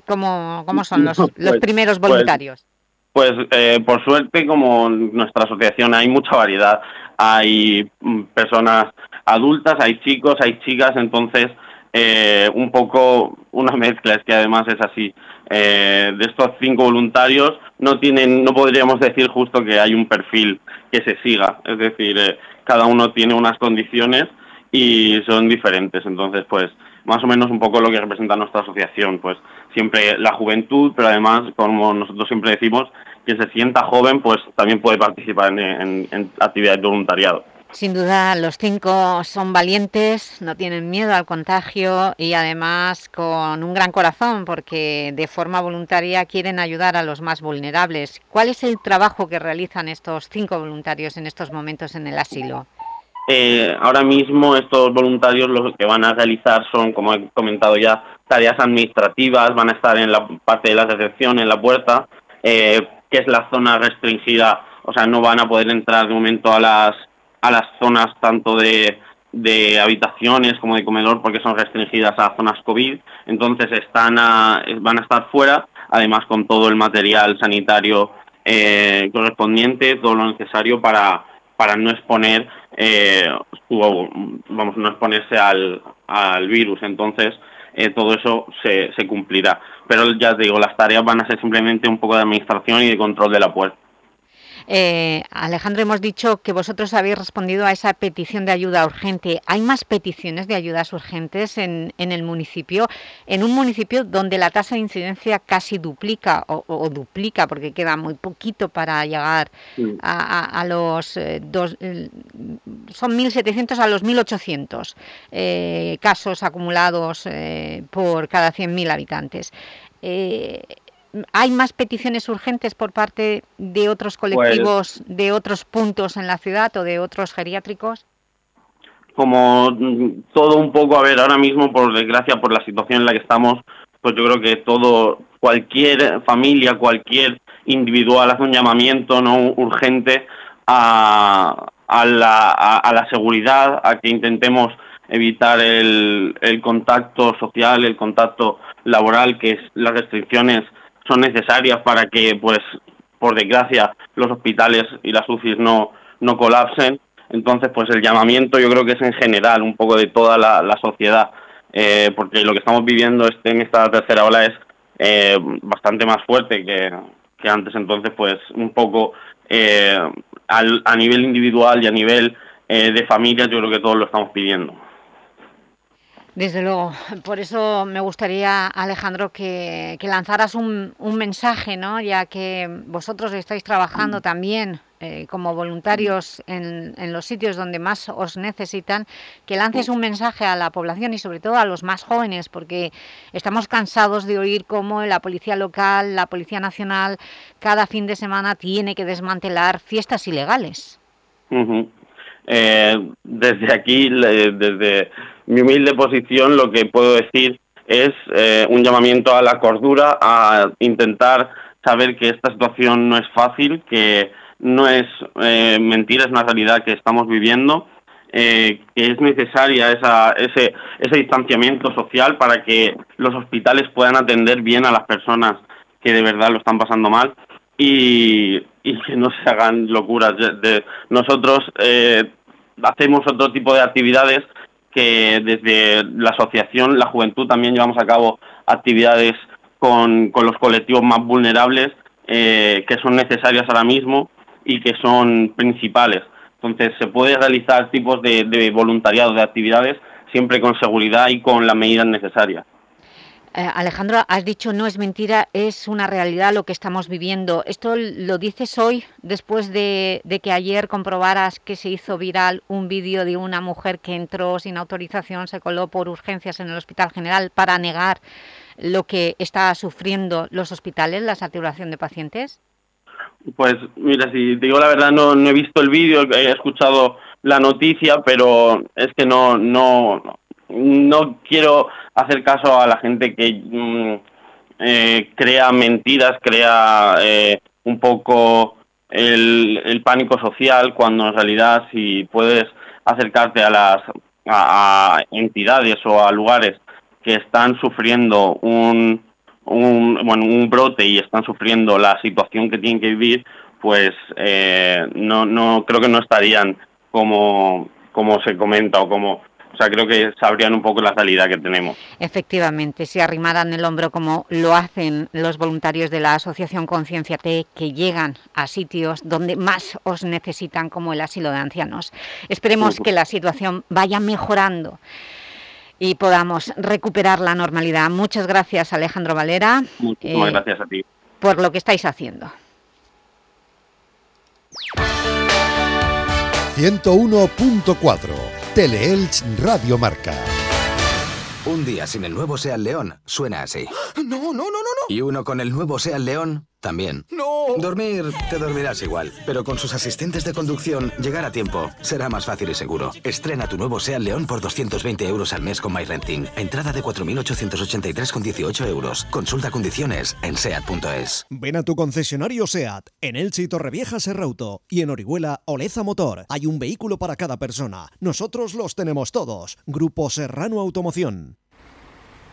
¿cómo, ¿cómo, son los, (laughs) los pues, primeros pues, voluntarios? Pues eh, por suerte, como nuestra asociación hay mucha variedad, hay mm, personas adultas, hay chicos, hay chicas, entonces eh, un poco una mezcla, es que además es así. Eh, de estos cinco voluntarios no tienen, no podríamos decir justo que hay un perfil que se siga, es decir, cada uno tiene unas condiciones y son diferentes, entonces pues más o menos un poco lo que representa nuestra asociación, pues siempre la juventud, pero además, como nosotros siempre decimos, quien se sienta joven, pues también puede participar en, actividades de voluntariado. Sin duda, los cinco son valientes, no tienen miedo al contagio y además con un gran corazón porque de forma voluntaria quieren ayudar a los más vulnerables. ¿Cuál es el trabajo que realizan estos cinco voluntarios en estos momentos en el asilo? Eh, ahora mismo estos voluntarios lo que van a realizar son, como he comentado ya, tareas administrativas, van a estar en la parte de la recepción, en la puerta, eh, que es la zona restringida, o sea, no van a poder entrar de momento a las, a las zonas tanto de, de habitaciones como de comedor porque son restringidas a zonas COVID, entonces están van a estar fuera, además con todo el material sanitario eh, correspondiente, todo lo necesario para, para no exponer eh, vamos, no exponerse al, al virus. Entonces, eh, todo eso se, se cumplirá. Pero ya te digo, las tareas van a ser simplemente un poco de administración y de control de la puerta. Eh, Alejandro, hemos dicho que vosotros habéis respondido a esa petición de ayuda urgente. ¿Hay más peticiones de ayudas urgentes en, el municipio? En un municipio donde la tasa de incidencia casi duplica o, duplica, porque queda muy poquito para llegar a, los eh, dos... son 1.700 a los 1.800 eh, casos acumulados por cada 100.000 habitantes hay más peticiones urgentes por parte de otros pues colectivos, de otros puntos en la ciudad o de otros geriátricos? Como mm, todo un poco, a ver, ahora mismo, por desgracia, por la situación en la que estamos, pues yo creo que todo, cualquier familia, cualquier individual hace un llamamiento no urgente a, a, la, a, la seguridad, a que intentemos evitar el, el contacto social, el contacto laboral, que es las restricciones son necesarias para que, pues, por desgracia, los hospitales y las UCIs no, no colapsen. Entonces, pues el llamamiento yo creo que es en general, un poco de toda la, sociedad, eh, porque lo que estamos viviendo este, en esta tercera ola es eh, bastante más fuerte que, que, antes. Entonces, pues un poco eh, al, a nivel individual y a nivel de familia, yo creo que todos lo estamos pidiendo. Desde luego, por eso me gustaría, Alejandro, que, lanzaras un, mensaje, ¿no? ya que vosotros estáis trabajando mm. también eh, como voluntarios en, los sitios donde más os necesitan, que lances un mensaje a la población y sobre todo a los más jóvenes, porque estamos cansados de oír cómo la policía local, la policía nacional, cada fin de semana tiene que desmantelar fiestas ilegales. Eh, desde aquí, desde mi humilde posición, lo que puedo decir es eh, un llamamiento a la cordura, a intentar saber que esta situación no es fácil, que no es eh, mentira, es una realidad que estamos viviendo, que es necesaria esa, ese, ese distanciamiento social para que los hospitales puedan atender bien a las personas que de verdad lo están pasando mal y, que no se hagan locuras. Nosotros eh, hacemos otro tipo de actividades que desde la asociación, la juventud también llevamos a cabo actividades con, los colectivos más vulnerables eh, que son necesarias ahora mismo y que son principales. Entonces se puede realizar tipos de, de voluntariado, de actividades, siempre con seguridad y con las medidas necesarias. Eh, Alejandro, has dicho no es mentira, es una realidad lo que estamos viviendo. ¿Esto lo dices hoy después de, que ayer comprobaras que se hizo viral un vídeo de una mujer que entró sin autorización, se coló por urgencias en el Hospital General para negar lo que está sufriendo los hospitales, la saturación de pacientes? Pues mira, si digo la verdad, no, no he visto el vídeo, he escuchado la noticia, pero es que no, no, no quiero hacer caso a la gente que mm, eh, crea mentiras, crea eh, un poco el, pánico social, cuando en realidad si puedes acercarte a las a, entidades o a lugares que están sufriendo un, un, bueno, un brote y están sufriendo la situación que tienen que vivir, pues eh, no, no creo que no estarían como, como se comenta o como sea, creo que sabrían un poco la realidad que tenemos. Efectivamente, si arrimaran el hombro como lo hacen los voluntarios de la Asociación Conciencia T, que llegan a sitios donde más os necesitan, como el asilo de ancianos. Esperemos que la situación vaya mejorando y podamos recuperar la normalidad. Muchas gracias, Alejandro Valera. Muchísimas eh, gracias a ti. Por lo que estáis haciendo. 101.4 Teleelch Radio Marca. Un día sin el nuevo Seat León suena así. No, no, no, no, no. Y uno con el nuevo Seat León también. ¡No! Dormir, te dormirás igual. Pero con sus asistentes de conducción, llegar a tiempo será más fácil y seguro. Estrena tu nuevo SEAT León por 220 euros al mes con MyRenting. Entrada de 4.883,18 euros. Consulta condiciones en SEAT.es. Ven a tu concesionario SEAT. En Elche y Torrevieja Serrauto. Y en Orihuela, Oleza Motor. Hay un vehículo para cada persona. Nosotros los tenemos todos. Grupo Serrano Automoción.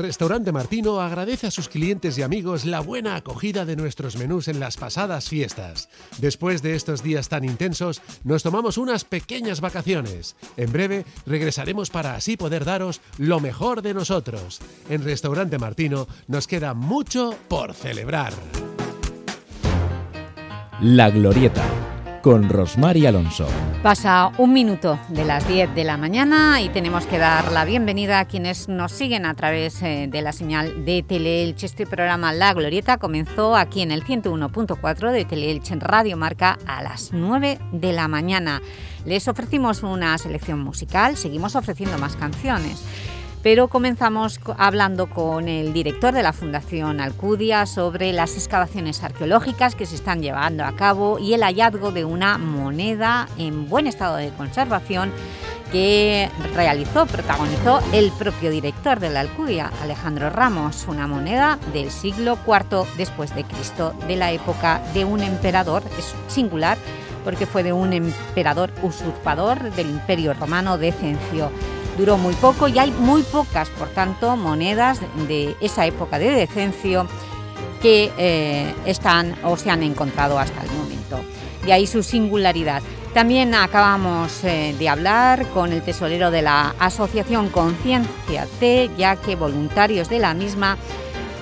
Restaurante Martino agradece a sus clientes y amigos la buena acogida de nuestros menús en las pasadas fiestas. Después de estos días tan intensos, nos tomamos unas pequeñas vacaciones. En breve regresaremos para así poder daros lo mejor de nosotros. En Restaurante Martino nos queda mucho por celebrar. La Glorieta con Rosmar y Alonso. Pasa un minuto de las 10 de la mañana y tenemos que dar la bienvenida a quienes nos siguen a través eh, de la señal de Teleelch. Este programa La Glorieta comenzó aquí en el 101.4 de Teleelch en Radio Marca a las 9 de la mañana. Les ofrecimos una selección musical, seguimos ofreciendo más canciones pero comenzamos hablando con el director de la Fundación Alcudia sobre las excavaciones arqueológicas que se están llevando a cabo y el hallazgo de una moneda en buen estado de conservación que realizó, protagonizó el propio director de la Alcudia, Alejandro Ramos, una moneda del siglo IV después de Cristo, de la época de un emperador, es singular, porque fue de un emperador usurpador del Imperio Romano Decencio duró muy poco y hay muy pocas, por tanto, monedas de esa época de decencio que eh, están o se han encontrado hasta el momento. De ahí su singularidad. También acabamos eh, de hablar con el tesorero de la Asociación Conciencia T, ya que voluntarios de la misma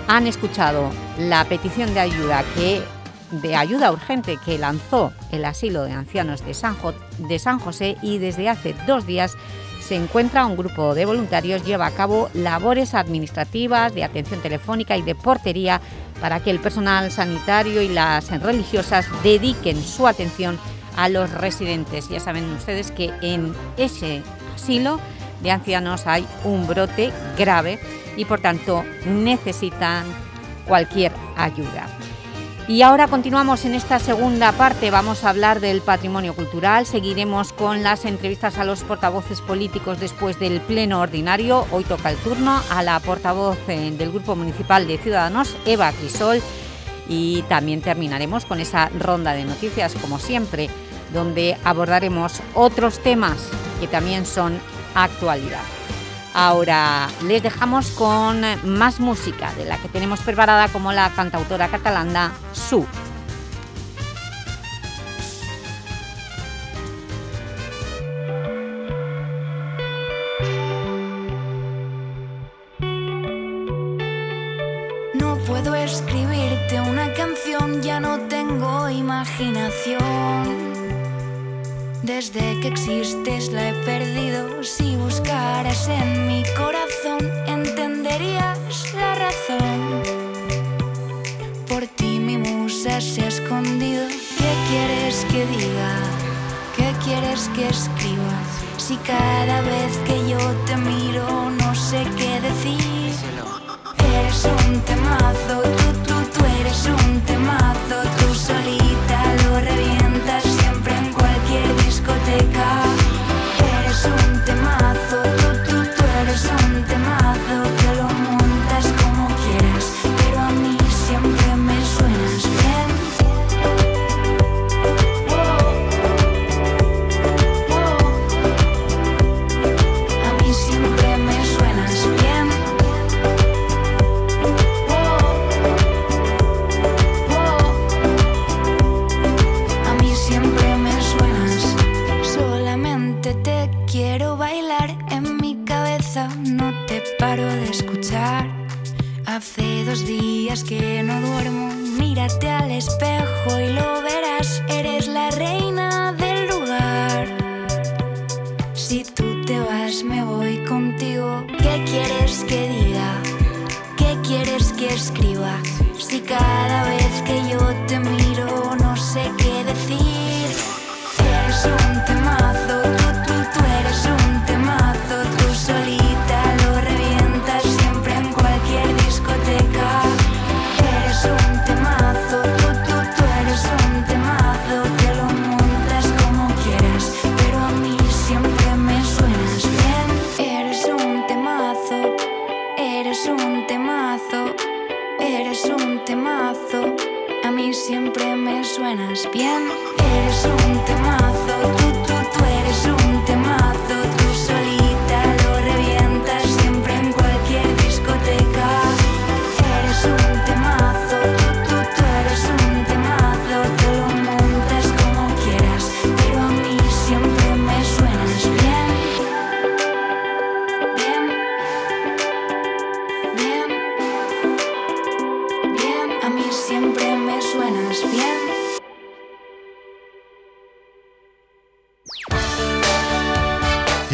han escuchado la petición de ayuda que de ayuda urgente que lanzó el asilo de ancianos de San, de San José y desde hace dos días se encuentra un grupo de voluntarios lleva a cabo labores administrativas, de atención telefónica y de portería para que el personal sanitario y las religiosas dediquen su atención a los residentes. Ya saben ustedes que en ese asilo de ancianos hay un brote grave y por tanto necesitan cualquier ayuda. Y ahora continuamos en esta segunda parte, vamos a hablar del patrimonio cultural, seguiremos con las entrevistas a los portavoces políticos después del pleno ordinario, hoy toca el turno a la portavoz eh, del Grupo Municipal de Ciudadanos, Eva Crisol, y también terminaremos con esa ronda de noticias, como siempre, donde abordaremos otros temas que también son actualidad. Ahora les dejamos con más música de la que tenemos preparada como la cantautora catalana Su.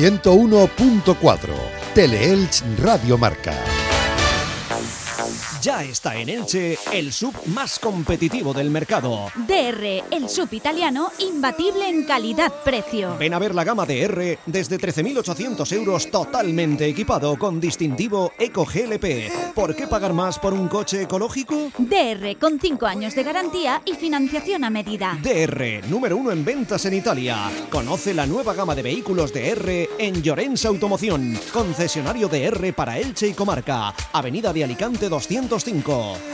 101.4 Teleelch Radio Marca. Ya está en Elche el sub más competitivo del mercado. DR, el sub italiano imbatible en calidad-precio. Ven a ver la gama DR desde 13.800 euros totalmente equipado con distintivo Eco GLP. ¿Por qué pagar más por un coche ecológico? DR, con 5 años de garantía y financiación a medida. DR, número uno en ventas en Italia. Conoce la nueva gama de vehículos DR en Llorenza Automoción, concesionario DR para Elche y Comarca, Avenida de Alicante 205.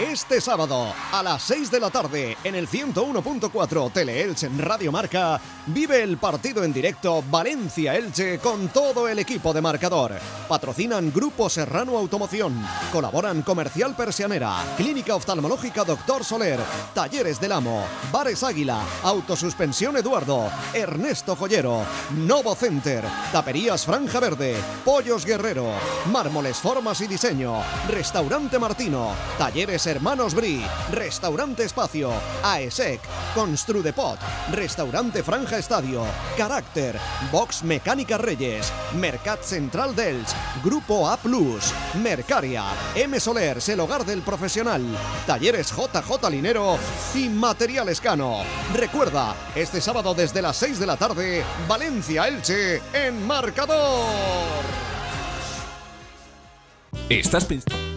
Este sábado a las 6 de la tarde en el 101.4 Teleelche en Radio Marca vive el partido en directo Valencia-Elche con todo el equipo de marcador. Patrocinan Grupo Serrano Automoción, colaboran Comercial Persianera, Clínica Oftalmológica Doctor Soler, Talleres del Amo, Bares Águila, Autosuspensión Eduardo, Ernesto Joyero, Novo Center, Taperías Franja Verde, Pollos Guerrero, Mármoles Formas y Diseño, Restaurante Martino, Talleres Hermanos Bri, Restaurante Espacio, AESEC, Construdepot, Restaurante Franja Estadio, Carácter, Box Mecánica Reyes, Mercat Central Dels, Grupo A Plus, Mercaria, M Soler, el hogar del profesional, Talleres JJ Linero y Material Escano. Recuerda, este sábado desde las 6 de la tarde, Valencia Elche en marcador. ¿Estás pensando?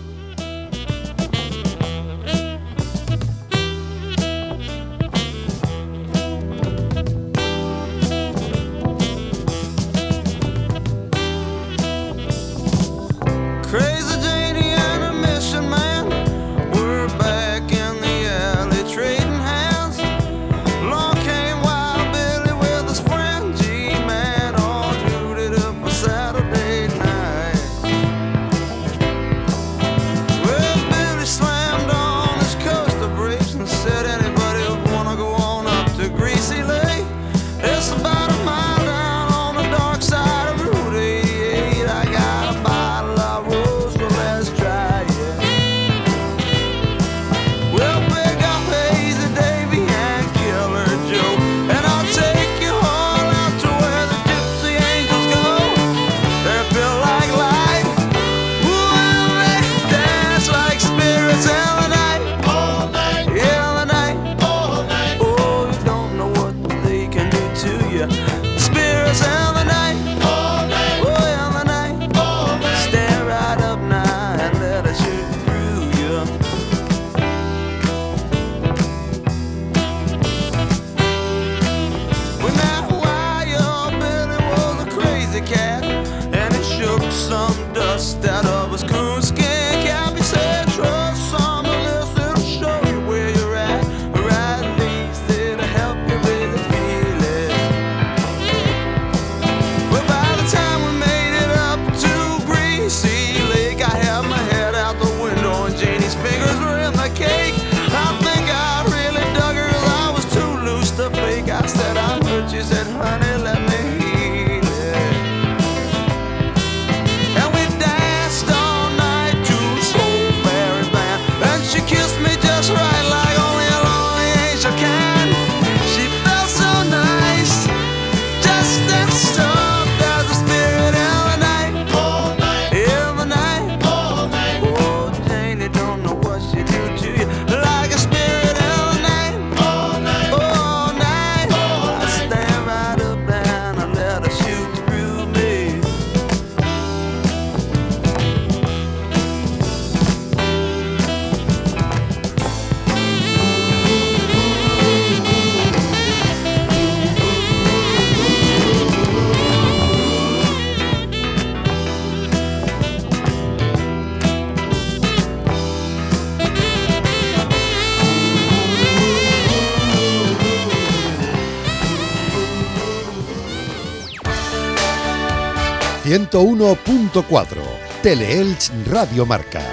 101.4 Teleelch Radio Marca.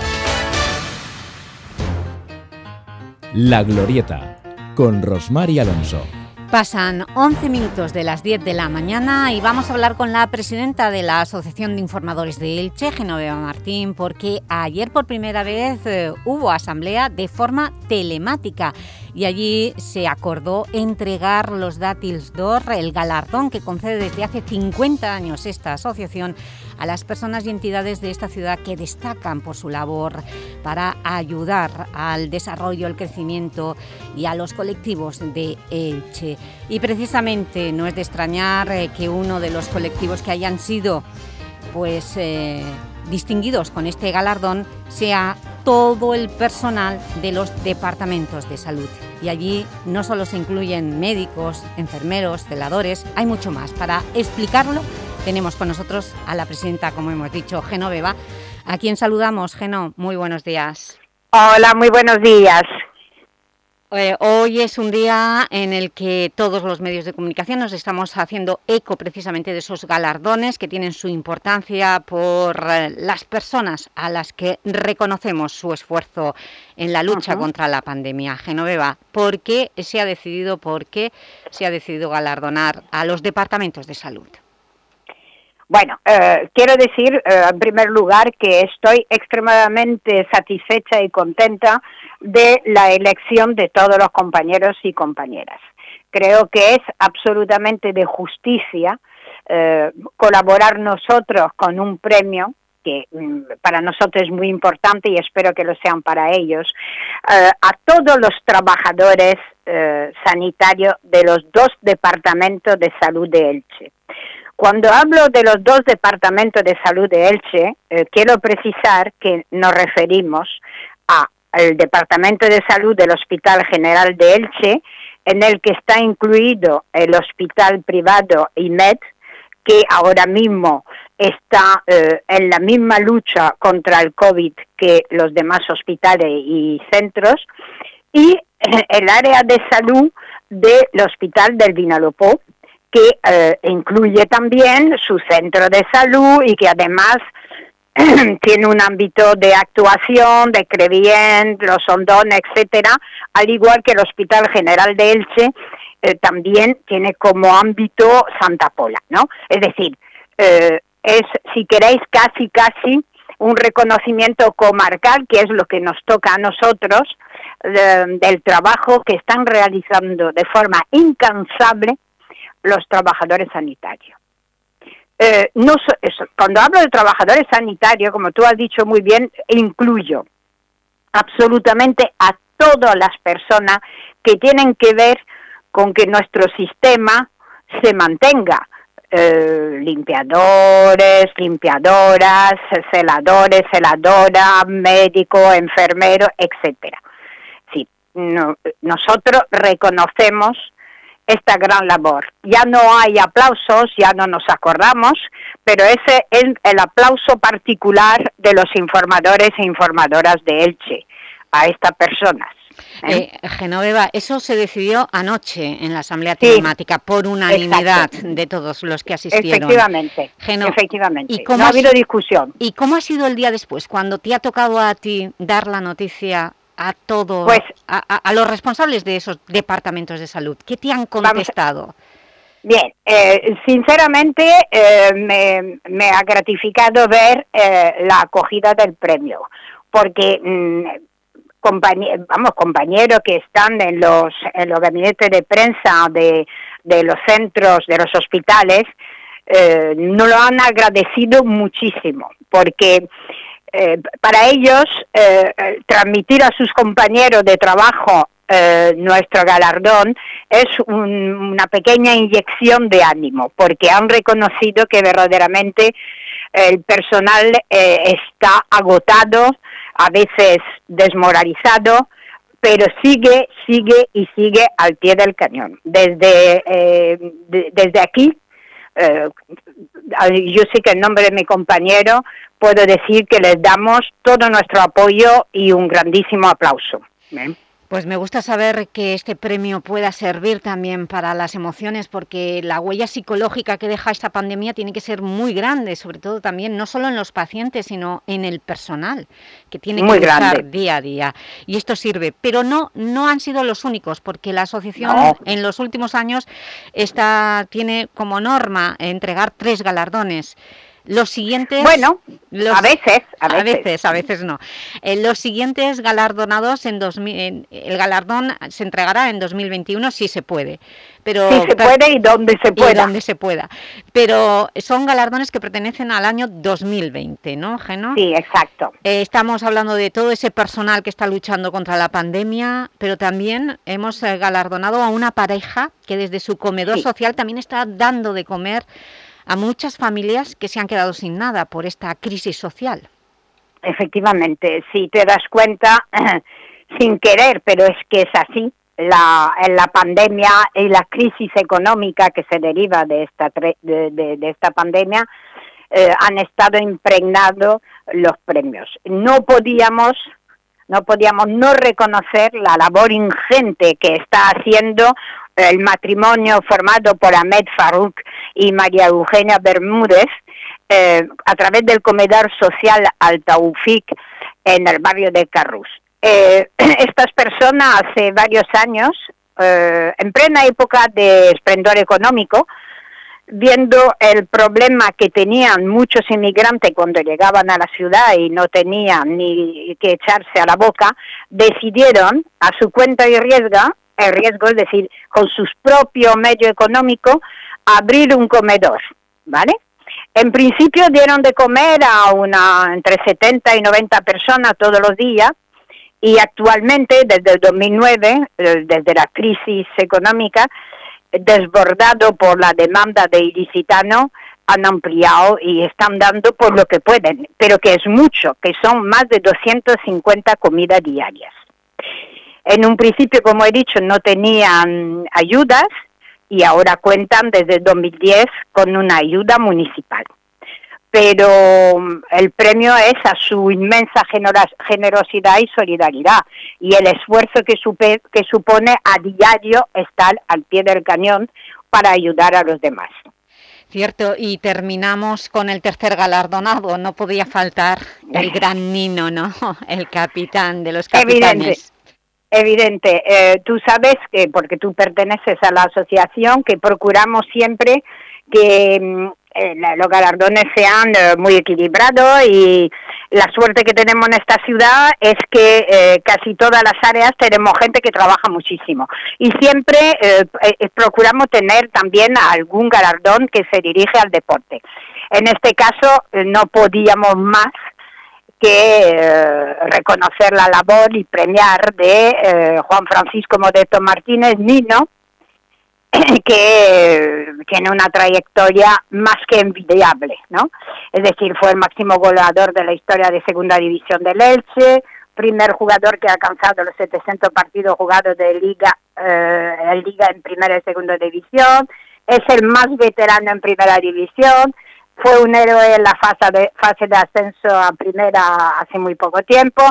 La Glorieta con Rosmar Alonso. Pasan 11 minutos de las 10 de la mañana y vamos a hablar con la presidenta de la Asociación de Informadores de Elche, Genoveva Martín, porque ayer por primera vez eh, hubo asamblea de forma telemática y allí se acordó entregar los Dátiles d'Or, el galardón que concede desde hace 50 años esta asociación a las personas y entidades de esta ciudad que destacan por su labor para ayudar al desarrollo, el crecimiento y a los colectivos de Elche. Y precisamente no es de extrañar eh, que uno de los colectivos que hayan sido pues, eh, distinguidos con este galardón sea todo el personal de los departamentos de salud. Y allí no solo se incluyen médicos, enfermeros, celadores, hay mucho más. Para explicarlo tenemos con nosotros a la presidenta, como hemos dicho, Genoveva, a quien saludamos. Geno, muy buenos días. Hola, muy buenos días. Eh, hoy es un día en el que todos los medios de comunicación nos estamos haciendo eco precisamente de esos galardones que tienen su importancia por eh, las personas a las que reconocemos su esfuerzo en la lucha contra la pandemia. Genoveva, ¿por qué se ha decidido, por qué se ha decidido galardonar a los departamentos de salud? Bueno, eh, quiero decir eh, en primer lugar que estoy extremadamente satisfecha y contenta de la elección de todos los compañeros y compañeras. Creo que es absolutamente de justicia eh, colaborar nosotros con un premio que mm, para nosotros es muy importante y espero que lo sean para ellos, eh, a todos los trabajadores eh, sanitarios de los dos departamentos de salud de Elche. Cuando hablo de los dos departamentos de salud de Elche, quiero precisar que nos referimos al Departamento de Salud del Hospital General de Elche, en el que está incluido el Hospital Privado IMED, que ahora mismo está eh, en la misma lucha contra el COVID que los demás hospitales y centros, y (laughs) el área de salud del Hospital del Vinalopó, que eh, incluye también su centro de salud y que además (clears throat) tiene un ámbito de actuación, de Crevient, Los Hondones, etcétera, al igual que el Hospital General de Elche eh, también tiene como ámbito Santa Pola, ¿no? Es decir, eh, es, si queréis, casi, casi un reconocimiento comarcal, que es lo que nos toca a nosotros, de- del trabajo que están realizando de forma incansable los trabajadores sanitarios. Eh, no so- cuando hablo de trabajadores sanitarios, como tú has dicho muy bien, incluyo absolutamente a todas las personas que tienen que ver con que nuestro sistema se mantenga. Eh, limpiadores, limpiadoras, celadores, celadoras, médicos, enfermeros, etcétera. Sí, no- nosotros reconocemos esta gran labor. Ya no hay aplausos, ya no nos acordamos, pero ese es el aplauso particular de los informadores e informadoras de Elche a estas personas. ¿eh? Eh, Genoveva, eso se decidió anoche en la Asamblea Sí, Telemática por unanimidad exacto. de todos los que asistieron. Efectivamente, Geno- efectivamente. ¿Y cómo no ha ha habido si- discusión. ¿Y cómo ha sido el día después, cuando te ha tocado a ti dar la noticia a todos, Pues- a, a- a los responsables de esos departamentos de salud? ¿Qué te han contestado? Bien, eh, sinceramente eh, me, me ha gratificado ver eh, la acogida del premio, porque mm, compañe- vamos, compañeros que están en los, en los gabinetes de prensa de, de los centros, de los hospitales, eh, nos lo han agradecido muchísimo, porque eh, para ellos eh, eh, transmitir a sus compañeros de trabajo eh, nuestro galardón es un- una pequeña inyección de ánimo, porque han reconocido que verdaderamente el personal eh, está agotado, a veces desmoralizado, pero sigue, sigue y sigue al pie del cañón. Desde, de- desde aquí, yo sé que en nombre de mi compañero puedo decir que les damos todo nuestro apoyo y un grandísimo aplauso. ¿eh? Pues me gusta saber que este premio pueda servir también para las emociones, porque la huella psicológica que deja esta pandemia tiene que ser muy grande, sobre todo también, no solo en los pacientes, sino en el personal, que tiene Muy que grande. día a día. Y esto sirve, pero no, no han sido los únicos, porque la asociación No. en los últimos años está, tiene como norma entregar tres galardones. Los siguientes... Bueno, a veces, a a veces. veces, a veces no. Eh, los siguientes galardonados, en 2000, en- el galardón se entregará en 2021 si se puede. Pero, Si se puede y donde se y pueda. donde se pueda. Pero son galardones que pertenecen al año 2020, ¿no, Geno? Sí, exacto. Eh, estamos hablando de todo ese personal que está luchando contra la pandemia, pero también hemos eh, galardonado a una pareja que desde su comedor Sí. social también está dando de comer a muchas familias que se han quedado sin nada por esta crisis social. Efectivamente, si te das cuenta, (clears throat) sin querer, pero es que es así, la, la pandemia y la crisis económica que se deriva de esta, de- de esta pandemia eh, han estado impregnados los premios. No podíamos, no podíamos no reconocer la labor ingente que está haciendo el matrimonio formado por Ahmed Farouk y María Eugenia Bermúdez eh, a través del comedor social Al Taufik en el barrio de Carrús. Eh, (clears throat) estas personas hace varios años, eh, en plena época de esplendor económico, viendo el problema que tenían muchos inmigrantes cuando llegaban a la ciudad y no tenían ni que echarse a la boca, decidieron a su cuenta y riesgo, el riesgo es decir, con sus propios medios económicos, abrir un comedor, ¿vale? En principio dieron de comer a una entre 70 y 90 personas todos los días y actualmente desde el 2009, eh, desde la crisis económica, desbordado por la demanda de ilicitano, han ampliado y están dando por lo que pueden, pero que es mucho, que son más de 250 comidas diarias. En un principio, como he dicho, no tenían ayudas y ahora cuentan desde 2010 con una ayuda municipal. Pero mm, el premio es a su inmensa generosidad y solidaridad y el esfuerzo que, supe- que supone a diario estar al pie del cañón para ayudar a los demás. Cierto, y terminamos con el tercer galardonado, no podía faltar el (laughs) gran Nino, ¿no? El capitán de los capitanes. evidente. Eh, tú sabes que, porque tú perteneces a la asociación, que procuramos siempre que mm, eh, los galardones sean eh, muy equilibrados y la suerte que tenemos en esta ciudad es que eh, casi todas las áreas tenemos gente que trabaja muchísimo y siempre procuramos tener también algún galardón que se dirige al deporte. En este caso no podíamos más que eh, reconocer la labor y premiar de eh, Juan Francisco Modesto Martínez Nino, (clears throat) que tiene una trayectoria más que envidiable, ¿no? Es decir, fue el máximo goleador de la historia de Segunda División del Elche, primer jugador que ha alcanzado los 700 partidos jugados de liga, eh, liga en Primera y Segunda División, es el más veterano en Primera División, fue un héroe en la fase de, fase de ascenso a Primera hace muy poco tiempo.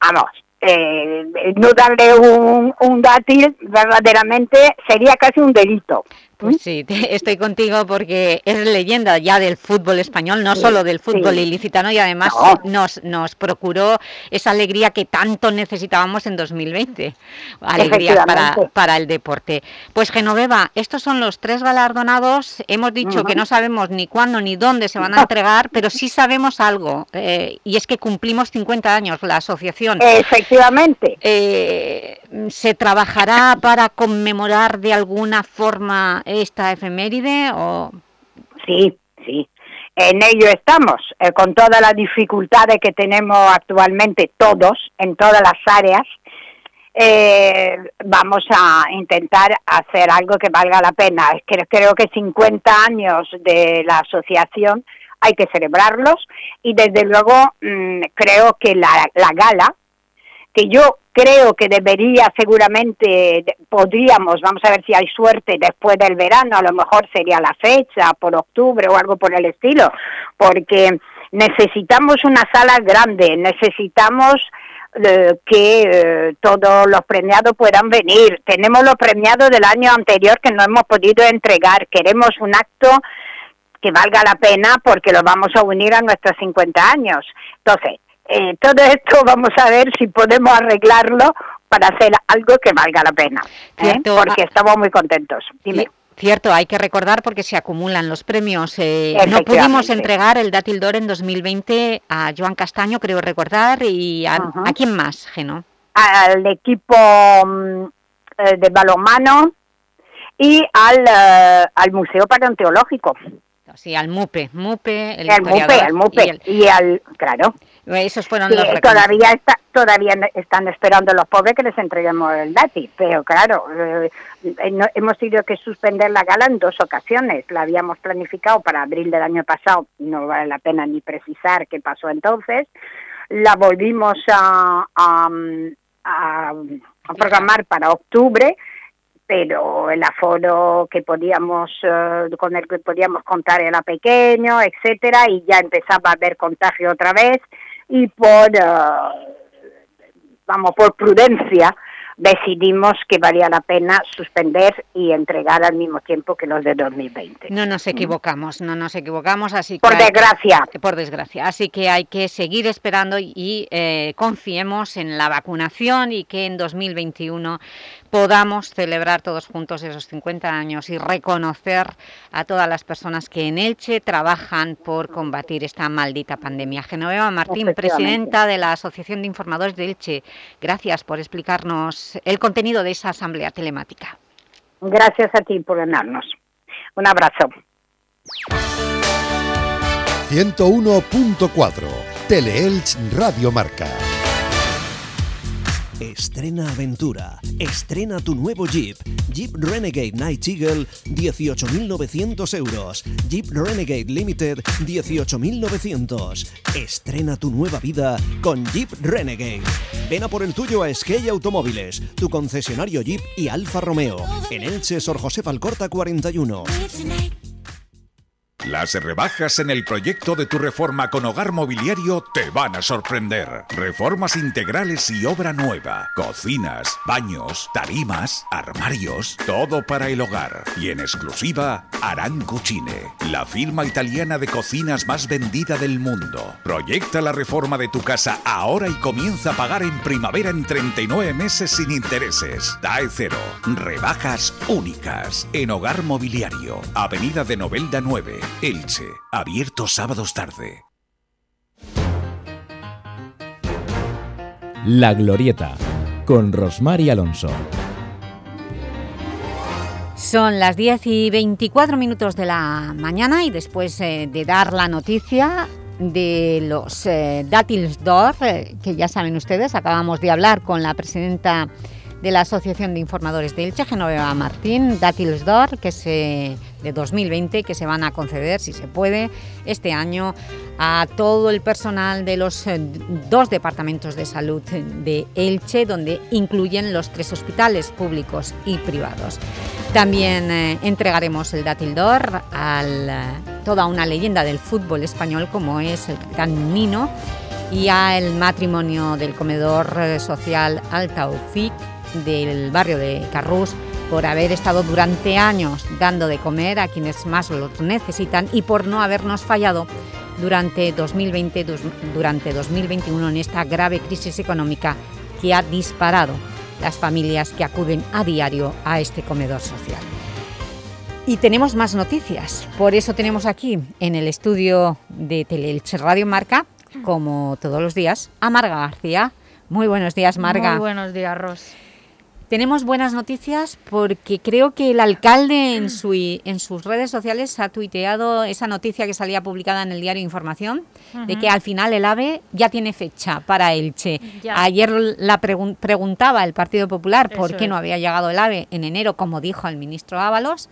Vamos, eh, no darle un, un dátil verdaderamente sería casi un delito. Pues sí, te- estoy contigo porque es leyenda ya del fútbol español, no Sí, solo del fútbol sí. ilicitano y además No. nos, nos procuró esa alegría que tanto necesitábamos en 2020, alegría para, para el deporte. Pues Genoveva, estos son los tres galardonados, hemos dicho que no sabemos ni cuándo ni dónde se van a entregar, (laughs) pero sí sabemos algo, eh, y es que cumplimos 50 años la asociación. Efectivamente. Eh, ¿Se trabajará para conmemorar de alguna forma esta efeméride o...? Sí, sí. En ello estamos, eh, con todas las dificultades que tenemos actualmente todos, en todas las áreas, eh, vamos a intentar hacer algo que valga la pena. Creo, creo que 50 años de la asociación hay que celebrarlos y desde luego mm, creo que la, la gala, que yo creo que debería seguramente, podríamos, vamos a ver si hay suerte después del verano, a lo mejor sería la fecha, por octubre o algo por el estilo, porque necesitamos una sala grande, necesitamos eh, que eh, todos los premiados puedan venir. Tenemos los premiados del año anterior que no hemos podido entregar. Queremos un acto que valga la pena porque lo vamos a unir a nuestros 50 años. Entonces, eh, todo esto vamos a ver si podemos arreglarlo para hacer algo que valga la pena, ¿eh? Porque estamos muy contentos. Dime. Cierto, hay que recordar porque se acumulan los premios. Eh, no pudimos entregar el Dátil d'Or en 2020 a Joan Castaño, creo recordar, y a. ¿a quién más, Geno? al equipo mm, eh, de balonmano y al, eh, al Museo Paleontológico. Sí, al MUPE, MUPE, el, El MUPE, el MUPE. y Y, al, claro. Esos fueron Sí, los todavía está, todavía están esperando los pobres que les entreguemos el dátil, pero claro, eh, eh, no- hemos tenido que suspender la gala en dos ocasiones. La habíamos planificado para abril del año pasado, no vale la pena ni precisar qué pasó entonces. La volvimos a, a, a- a programar para octubre, pero el aforo que podíamos eh, con el que podíamos contar era pequeño, etcétera, y ya empezaba a haber contagio otra vez y por eh, vamos por prudencia decidimos que valía la pena suspender y entregar al mismo tiempo que los de 2020. No nos equivocamos, no nos equivocamos, así Por que... hay- desgracia. Por desgracia. Así que hay que seguir esperando y eh, confiemos en la vacunación y que en 2021 podamos celebrar todos juntos esos 50 años y reconocer a todas las personas que en Elche trabajan por combatir esta maldita pandemia. Genoveva Martín, presidenta de la Asociación de Informadores de Elche, gracias por explicarnos el contenido de esa asamblea telemática. Gracias a ti por ganarnos. Un abrazo. 101.4 Teleelch Radio Marca. Estrena aventura. Estrena tu nuevo Jeep. Jeep Renegade Night Eagle, 18.900 euros. Jeep Renegade Limited, 18.900. Estrena tu nueva vida con Jeep Renegade. Ven a por el tuyo a Skate Automóviles, tu concesionario Jeep y Alfa Romeo. En Elche, Sor José Falcorta 41. Las rebajas en el proyecto de tu reforma con hogar mobiliario te van a sorprender. Reformas integrales y obra nueva. Cocinas, baños, tarimas, armarios, todo para el hogar. Y en exclusiva, Aran Cucine, la firma italiana de cocinas más vendida del mundo. Proyecta la reforma de tu casa ahora y comienza a pagar en primavera en 39 meses sin intereses. TAE cero. Rebajas únicas en hogar mobiliario. Avenida de Novelda 9, Elche. Abierto sábados tarde. La Glorieta, con Rosmar y Alonso. Son las 10 y 24 minutos de la mañana y después eh, de dar la noticia de los eh, dátiles d'or, eh, que ya saben ustedes, acabamos de hablar con la presidenta de la Asociación de Informadores de Elche, Genoveva Martín, dátiles d'or, que se, de 2020, que se van a conceder, si se puede, este año a todo el personal de los eh, dos departamentos de salud de Elche, donde incluyen los tres hospitales públicos y privados. También eh, entregaremos el dátil d'or a toda una leyenda del fútbol español como es el capitán Nino y al matrimonio del comedor eh, social Al Taufik del barrio de Carrús por haber estado durante años dando de comer a quienes más lo necesitan y por no habernos fallado durante 2020, dus- durante 2021 en esta grave crisis económica que ha disparado las familias que acuden a diario a este comedor social. Y tenemos más noticias, por eso tenemos aquí en el estudio de Teleelche Radio Marca, como todos los días, a Marga García. Muy buenos días, Marga. Muy buenos días, Ros. Tenemos buenas noticias porque creo que el alcalde en, (clears throat) su, en sus redes sociales ha tuiteado esa noticia que salía publicada en el diario Información de que al final el AVE ya tiene fecha para Elche. Ya. Ayer la pregun- preguntaba el Partido Popular por Eso qué no había llegado el AVE en enero, como dijo el ministro Ábalos,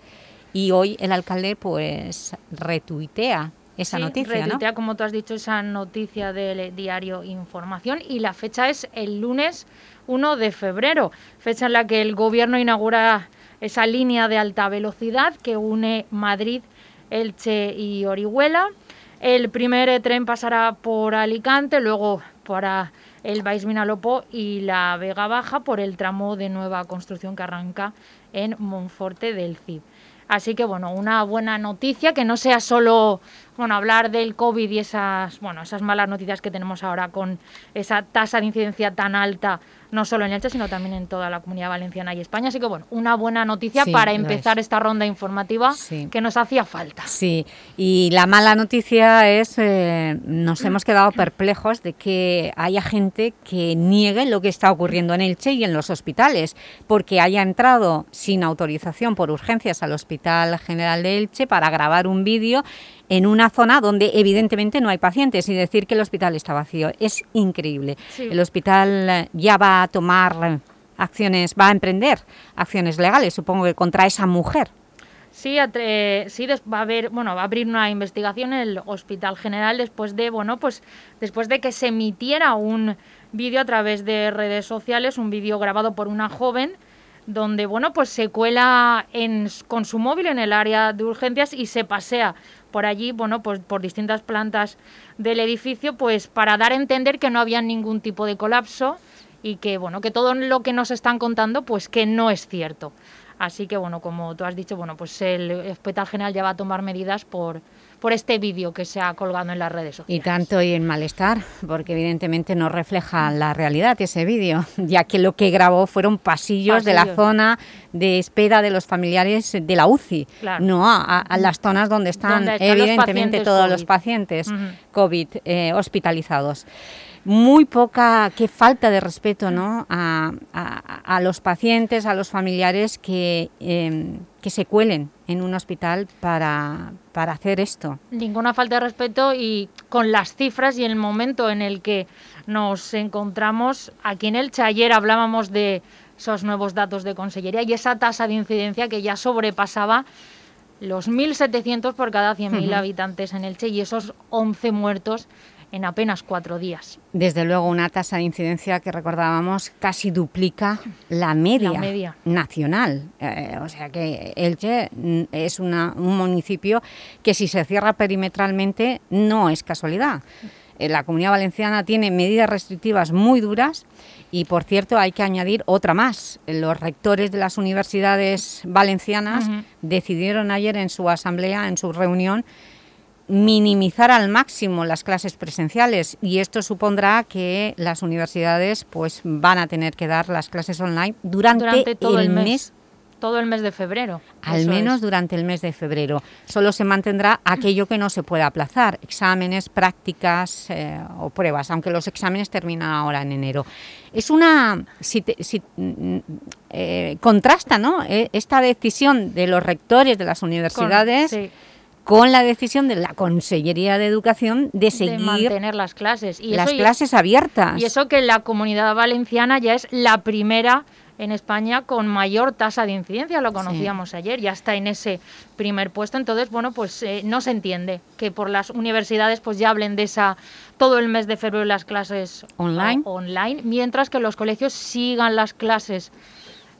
y hoy el alcalde pues retuitea esa Sí, noticia, ¿no? retuitea, como tú has dicho, esa noticia del diario Información y la fecha es el lunes 1 de febrero, fecha en la que el gobierno inaugura esa línea de alta velocidad que une Madrid, Elche y Orihuela. El primer eh, tren pasará por Alicante, luego para el Baix Vinalopó y la Vega Baja por el tramo de nueva construcción que arranca en Monforte del Cid. Así que bueno, una buena noticia, que no sea solo bueno, hablar del COVID y esas, bueno, esas malas noticias que tenemos ahora con esa tasa de incidencia tan alta, no solo en Elche, sino también en toda la comunidad valenciana y España. Así que bueno, una buena noticia Sí, para empezar es. esta ronda informativa que nos hacía falta. Sí, y la mala noticia es, eh, nos hemos quedado perplejos de que haya gente que niegue lo que está ocurriendo en Elche y en los hospitales, porque haya entrado sin autorización por urgencias al Hospital General de Elche para grabar un vídeo en una zona donde evidentemente no hay pacientes y decir que el hospital está vacío. Es increíble. Sí. El hospital eh, ya va a tomar acciones, va a emprender acciones legales, supongo que contra esa mujer. Sí, sí va a haber, bueno, va a abrir una investigación en el Hospital General después de, bueno, pues después de que se emitiera un vídeo a través de redes sociales, un vídeo grabado por una joven donde, bueno, pues se cuela en, con su móvil en el área de urgencias y se pasea por allí, bueno, pues por distintas plantas del edificio, pues para dar a entender que no había ningún tipo de colapso y que, bueno, que todo lo que nos están contando, pues que no es cierto. Así que, bueno, como tú has dicho, bueno, pues el Hospital General ya va a tomar medidas por, por este vídeo que se ha colgado en las redes sociales. Y tanto y en malestar, porque evidentemente no refleja la realidad ese vídeo, (laughs) ya que lo que grabó fueron pasillos, de la zona de espera de los familiares de la UCI, Claro. no a, las zonas donde están, Donde están los evidentemente todos los pacientes. COVID eh, hospitalizados. Muy poca, qué falta de respeto ¿no? a, a- a los pacientes, a los familiares que, em, que se cuelen en un hospital para, para hacer esto. Ninguna falta de respeto y con las cifras y el momento en el que nos encontramos aquí en Elche. Ayer hablábamos de esos nuevos datos de consellería y esa tasa de incidencia que ya sobrepasaba los 1.700 por cada 100.000 Ujú. habitantes en Elche y esos 11 muertos en apenas cuatro días. Desde luego una tasa de incidencia que recordábamos casi duplica la media, La media. nacional. Eh, o sea que Elche mm, es una- un municipio que si se cierra perimetralmente no es casualidad. Eh, La Comunidad Valenciana tiene medidas restrictivas muy duras y, por cierto, hay que añadir otra más. Los rectores de las universidades valencianas decidieron ayer en su asamblea, en su reunión, minimizar al máximo las clases presenciales y esto supondrá que las universidades pues van a tener que dar las clases online durante, Durante todo el, mes, mes, Todo el mes de febrero. al menos es. durante el mes de febrero. Solo se mantendrá aquello que no se pueda aplazar, exámenes, prácticas eh, o pruebas, aunque los exámenes terminan ahora en enero. Es una... Si te- si, mm, eh, contrasta ¿no? Eh, esta decisión de los rectores de las universidades sí. Con la decisión de la Consellería de Educación de de seguir mantener las clases. Y las eso- clases abiertas. Y eso que la comunidad valenciana ya es la primera en España con mayor tasa de incidencia, lo conocíamos ayer, ya está en ese primer puesto, entonces, bueno, pues eh, no se entiende que por las universidades pues ya hablen de esa todo el mes de febrero las clases Online. o- online, mientras que los colegios sigan las clases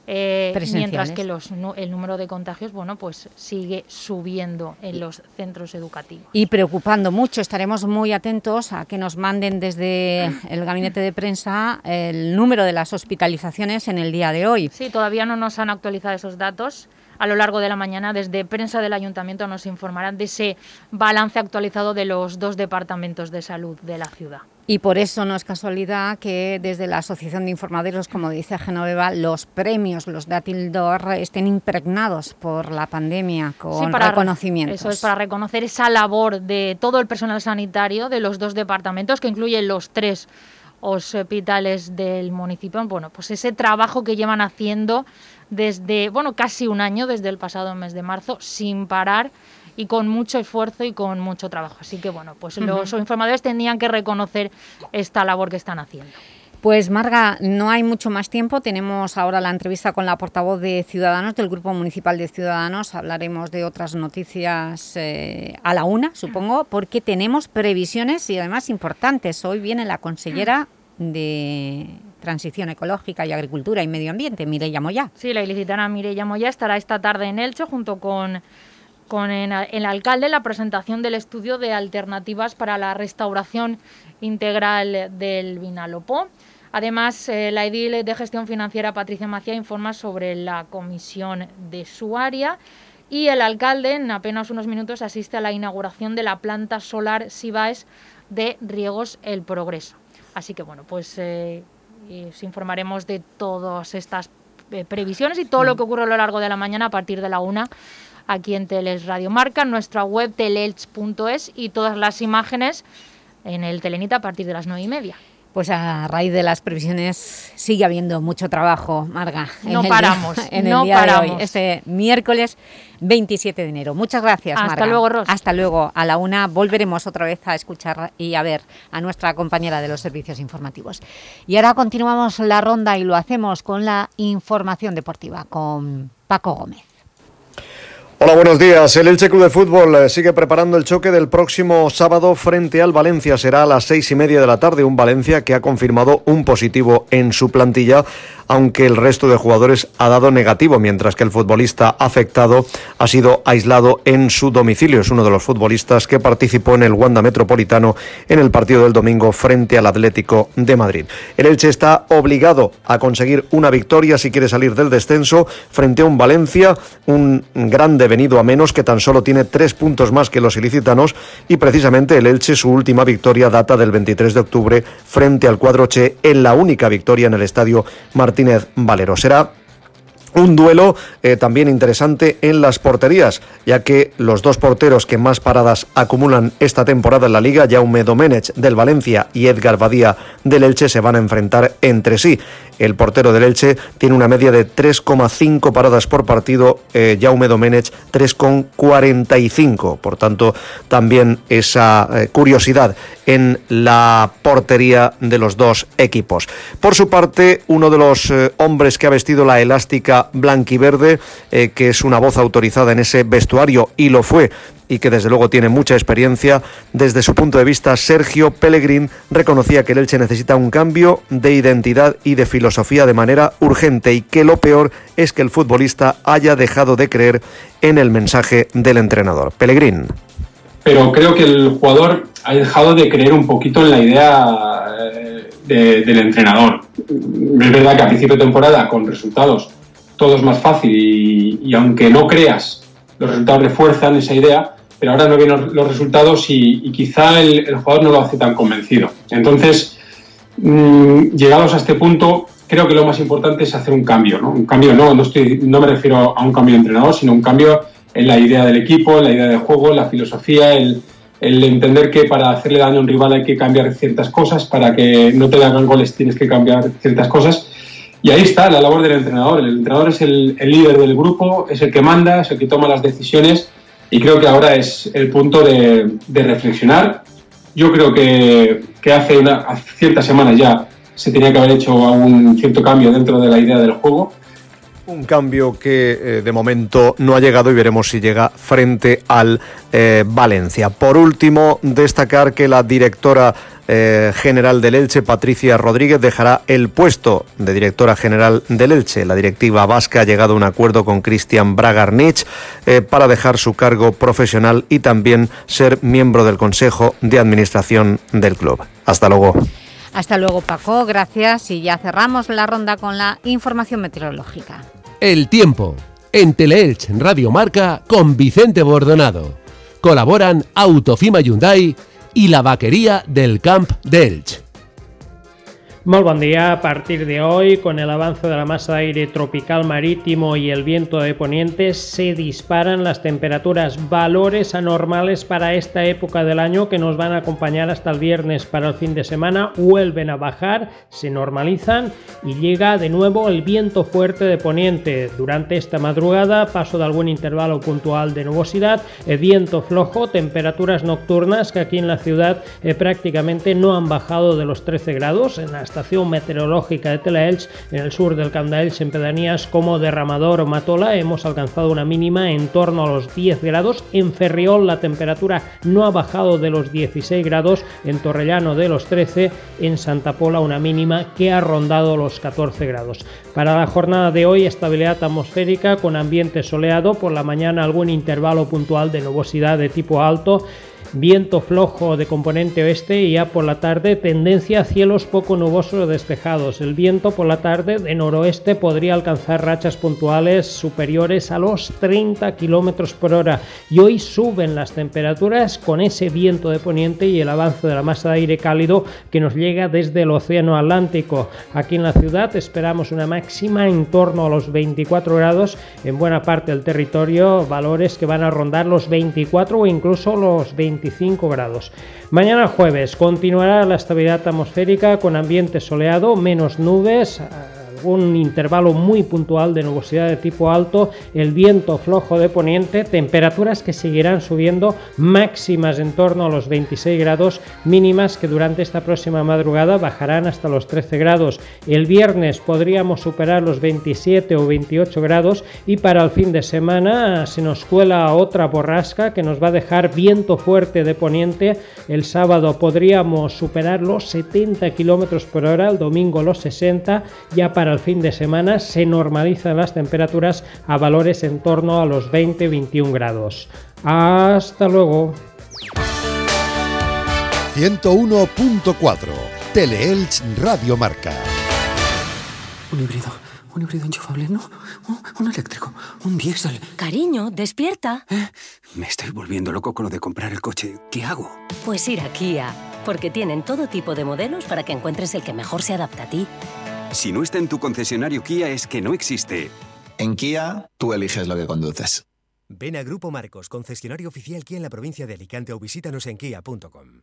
eh, mientras que los, el número de contagios, bueno, pues sigue subiendo en los centros educativos. Y preocupando mucho, estaremos muy atentos a que nos manden desde el gabinete de prensa el número de las hospitalizaciones en el día de hoy. Sí, todavía no nos han actualizado esos datos. A lo largo de la mañana, desde prensa del ayuntamiento, nos informarán de ese balance actualizado de los dos departamentos de salud de la ciudad. Y por eso no es casualidad que desde la Asociación de Informaderos, como dice Genoveva, los premios, los Dátil d'Or, estén impregnados por la pandemia con Sí, para- reconocimientos. Eso es para reconocer esa labor de todo el personal sanitario de los dos departamentos, que incluyen los tres hospitales del municipio. Bueno, pues ese trabajo que llevan haciendo desde, bueno, casi un año, desde el pasado mes de marzo, sin parar y con mucho esfuerzo y con mucho trabajo. Así que, bueno, pues los informadores tenían que reconocer esta labor que están haciendo. Pues Marga, no hay mucho más tiempo. Tenemos ahora la entrevista con la portavoz de Ciudadanos, del Grupo Municipal de Ciudadanos. Hablaremos de otras noticias eh, a la una, supongo, porque tenemos previsiones y además importantes. Hoy viene la consellera de Transición Ecológica y Agricultura y Medio Ambiente, Mireia Moyá. Sí, la ilicitana Mireia Moya estará esta tarde en Elche junto con con el, el alcalde en la presentación del estudio de alternativas para la restauración integral del Vinalopó. Además, eh, la edil de gestión financiera Patricia Macía informa sobre la comisión de su área y el alcalde en apenas unos minutos asiste a la inauguración de la planta solar Sibaes de Riegos El Progreso. Así que bueno, pues eh, os informaremos de todas estas eh, previsiones y todo lo que ocurre a lo largo de la mañana a partir de la una aquí en Teles Radio Marca, en nuestra web telelch.es y todas las imágenes en el Telenita a partir de las nueve y media. Pues a raíz de las previsiones sigue habiendo mucho trabajo, Marga. No el día- paramos, (laughs) en no el día de hoy, paramos. este miércoles 27 de enero. Muchas gracias, Hasta Marga. luego, Ros. Hasta luego. A la una volveremos otra vez a escuchar y a ver a nuestra compañera de los servicios informativos. Y ahora continuamos la ronda y lo hacemos con la información deportiva, con Paco Gómez. Hola, buenos días. El Elche Club de Fútbol eh, sigue preparando el choque del próximo sábado frente al Valencia. Será a las seis y media de la tarde. Un Valencia que ha confirmado un positivo en su plantilla, aunque el resto de jugadores ha dado negativo, mientras que el futbolista afectado ha sido aislado en su domicilio. Es uno de los futbolistas que participó en el Wanda Metropolitano en el partido del domingo frente al Atlético de Madrid. El Elche está obligado a conseguir una victoria si quiere salir del descenso frente a un Valencia, un grande venido a menos que tan solo tiene tres puntos más que los ilicitanos y precisamente el Elche su última victoria data del 23 de octubre frente al cuadro Che en la única victoria en el estadio Valero. Será un duelo eh, también interesante en las porterías, ya que los dos porteros que más paradas acumulan esta temporada en la liga, Jaume Domenech del Valencia y Edgar Badía del Elche, se van a enfrentar entre sí. El portero del Elche tiene una media de 3,5 paradas por partido, eh, Jaume Domenech 3,45. Por tanto, también esa eh, curiosidad en la portería de los dos equipos. Por su parte, uno de los eh, hombres que ha vestido la elástica blanquiverde, eh, que es una voz autorizada en ese vestuario y lo fue y que desde luego tiene mucha experiencia, desde su punto de vista, Sergio Pellegrín reconocía que el Elche necesita un cambio de identidad y de filosofía de manera urgente y que lo peor es que el futbolista haya dejado de creer en el mensaje del entrenador. Pellegrín. pero creo que el jugador ha dejado de creer un poquito en la idea eh, de- del entrenador. Es verdad que a principio de temporada, con resultados, todo es más fácil y aunque no creas, los resultados refuerzan esa idea, pero ahora no vienen los, resultados y, quizá el, jugador no lo hace tan convencido. Entonces, mm, llegados a este punto, creo que lo más importante es hacer un cambio, ¿no? Un cambio, no, no, estoy, no me refiero a un cambio de entrenador, sino un cambio en la idea del equipo, en la idea de juego, en la filosofía, el, entender que para hacerle daño a un rival hay que cambiar ciertas cosas, para que no te hagan goles tienes que cambiar ciertas cosas. Y ahí está la labor del entrenador. El entrenador es el líder del grupo, es el que manda, es el que toma las decisiones y creo que ahora es el punto de, reflexionar. Yo creo que, que hace, una, hace ciertas semanas ya se tenía que haber hecho un cierto cambio dentro de la idea del juego. Un cambio que eh, de momento no ha llegado y veremos si llega frente al eh, Valencia. Por último, destacar que la directora eh, general del Elche, Patricia Rodríguez, dejará el puesto de directora general del Elche. La directiva vasca ha llegado a un acuerdo con Cristian Bragarnich eh, para dejar su cargo profesional y también ser miembro del Consejo de Administración del club. Hasta luego. Hasta luego, Paco. Gracias. Y ya cerramos la ronda con la información meteorológica. El tiempo. En Teleelch Radio Marca con Vicente Bordonado. Colaboran Autofima Hyundai y la vaquería del Camp de. Muy buen día. A partir de hoy, con el avance de la masa de aire tropical marítimo y el viento de poniente, se disparan las temperaturas, valores anormales para esta época del año que nos van a acompañar hasta el viernes para el fin de semana. Vuelven a bajar, se normalizan y llega de nuevo el viento fuerte de poniente. Durante esta madrugada, paso de algún intervalo puntual de nubosidad, eh, viento flojo, temperaturas nocturnas que aquí en la ciudad eh, prácticamente no han bajado de los 13 grados en las estación meteorológica de Telaelch, en el sur del Camp d'Elx, en pedanías como Derramador o Matola, hemos alcanzado una mínima en torno a los 10 grados. En Ferriol la temperatura no ha bajado de los 16 grados, en Torrellano de los 13, en Santa Pola una mínima que ha rondado los 14 grados. Para la jornada de hoy, estabilidad atmosférica con ambiente soleado, por la mañana algún intervalo puntual de nubosidad de tipo alto viento flojo de componente oeste y ya por la tarde tendencia a cielos poco nubosos o despejados. El viento por la tarde de noroeste podría alcanzar rachas puntuales superiores a los 30 km por hora y hoy suben las temperaturas con ese viento de poniente y el avance de la masa de aire cálido que nos llega desde el océano Atlántico. Aquí en la ciudad esperamos una máxima en torno a los 24 grados en buena parte del territorio, valores que van a rondar los 24 o incluso los 25 grados. Mañana jueves continuará la estabilidad atmosférica con ambiente soleado, menos nubes, algún intervalo muy puntual de nubosidad de tipo alto, el viento flojo de poniente, temperaturas que seguirán subiendo máximas en torno a los 26 grados, mínimas que durante esta próxima madrugada bajarán hasta los 13 grados. El viernes podríamos superar los 27 o 28 grados y para el fin de semana se nos cuela otra borrasca que nos va a dejar viento fuerte de poniente. El sábado podríamos superar los 70 kilómetros por hora, el domingo los 60, ya para el fin de semana se normalizan las temperaturas a valores en torno a los 20-21 grados. Hasta luego. 101.4 Teleelch Radio Marca. Un híbrido, un híbrido enchufable, no, un, un eléctrico, un diésel. Cariño, despierta. Me estoy volviendo loco con lo de comprar el coche. ¿Qué hago? Pues ir a Kia, porque tienen todo tipo de modelos para que encuentres el que mejor se adapta a ti. Si no está en tu concesionario Kia es que no existe. En Kia, tú eliges lo que conduces. Ven a Grupo Marcos, concesionario oficial Kia en la provincia de Alicante o visítanos en kia.com.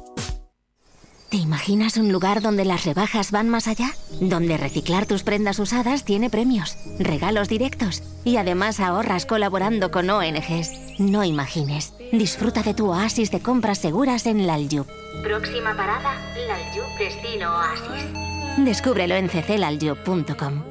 ¿Te imaginas un lugar donde las rebajas van más allá? Donde reciclar tus prendas usadas tiene premios, regalos directos y además ahorras colaborando con ONGs. No imagines. Disfruta de tu oasis de compras seguras en Lalyub. Próxima parada, Lalyub Destino Oasis. Descúbrelo en cclalyub.com.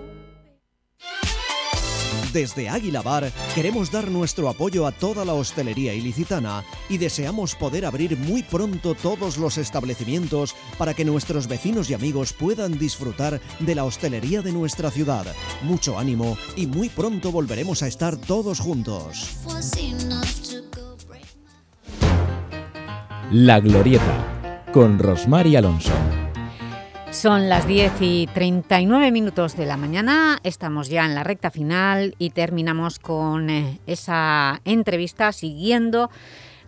Desde Águila Bar queremos dar nuestro apoyo a toda la hostelería ilicitana y deseamos poder abrir muy pronto todos los establecimientos para que nuestros vecinos y amigos puedan disfrutar de la hostelería de nuestra ciudad. Mucho ánimo y muy pronto volveremos a estar todos juntos. La Glorieta, con Rosmar y Alonso. Son las 10 y 39 minutos de la mañana, estamos ya en la recta final y terminamos con eh, esa entrevista siguiendo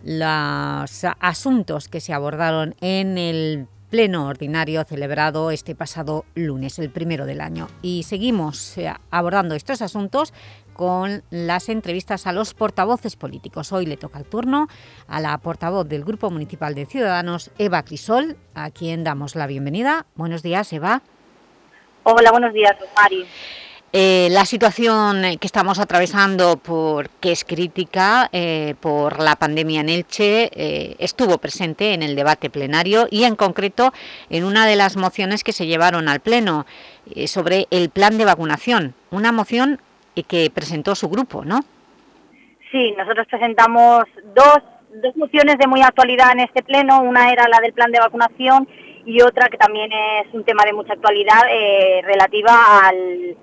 los asuntos que se abordaron en el pleno ordinario celebrado este pasado lunes, el primero del año. Y seguimos eh, abordando estos asuntos con las entrevistas a los portavoces políticos. Hoy le toca el turno a la portavoz del Grupo Municipal de Ciudadanos, Eva Crisol, a quien damos la bienvenida. Buenos días, Eva. Hola, buenos días, Mari. Eh, la situación que estamos atravesando, por, que es crítica eh, por la pandemia en Elche, eh, estuvo presente en el debate plenario y en concreto en una de las mociones que se llevaron al Pleno sobre el plan de vacunación. Una moción que presentó su grupo, ¿no? Sí, nosotros presentamos dos, dos mociones de muy actualidad en este pleno. Una era la del plan de vacunación y otra que también es un tema de mucha actualidad eh, relativa al,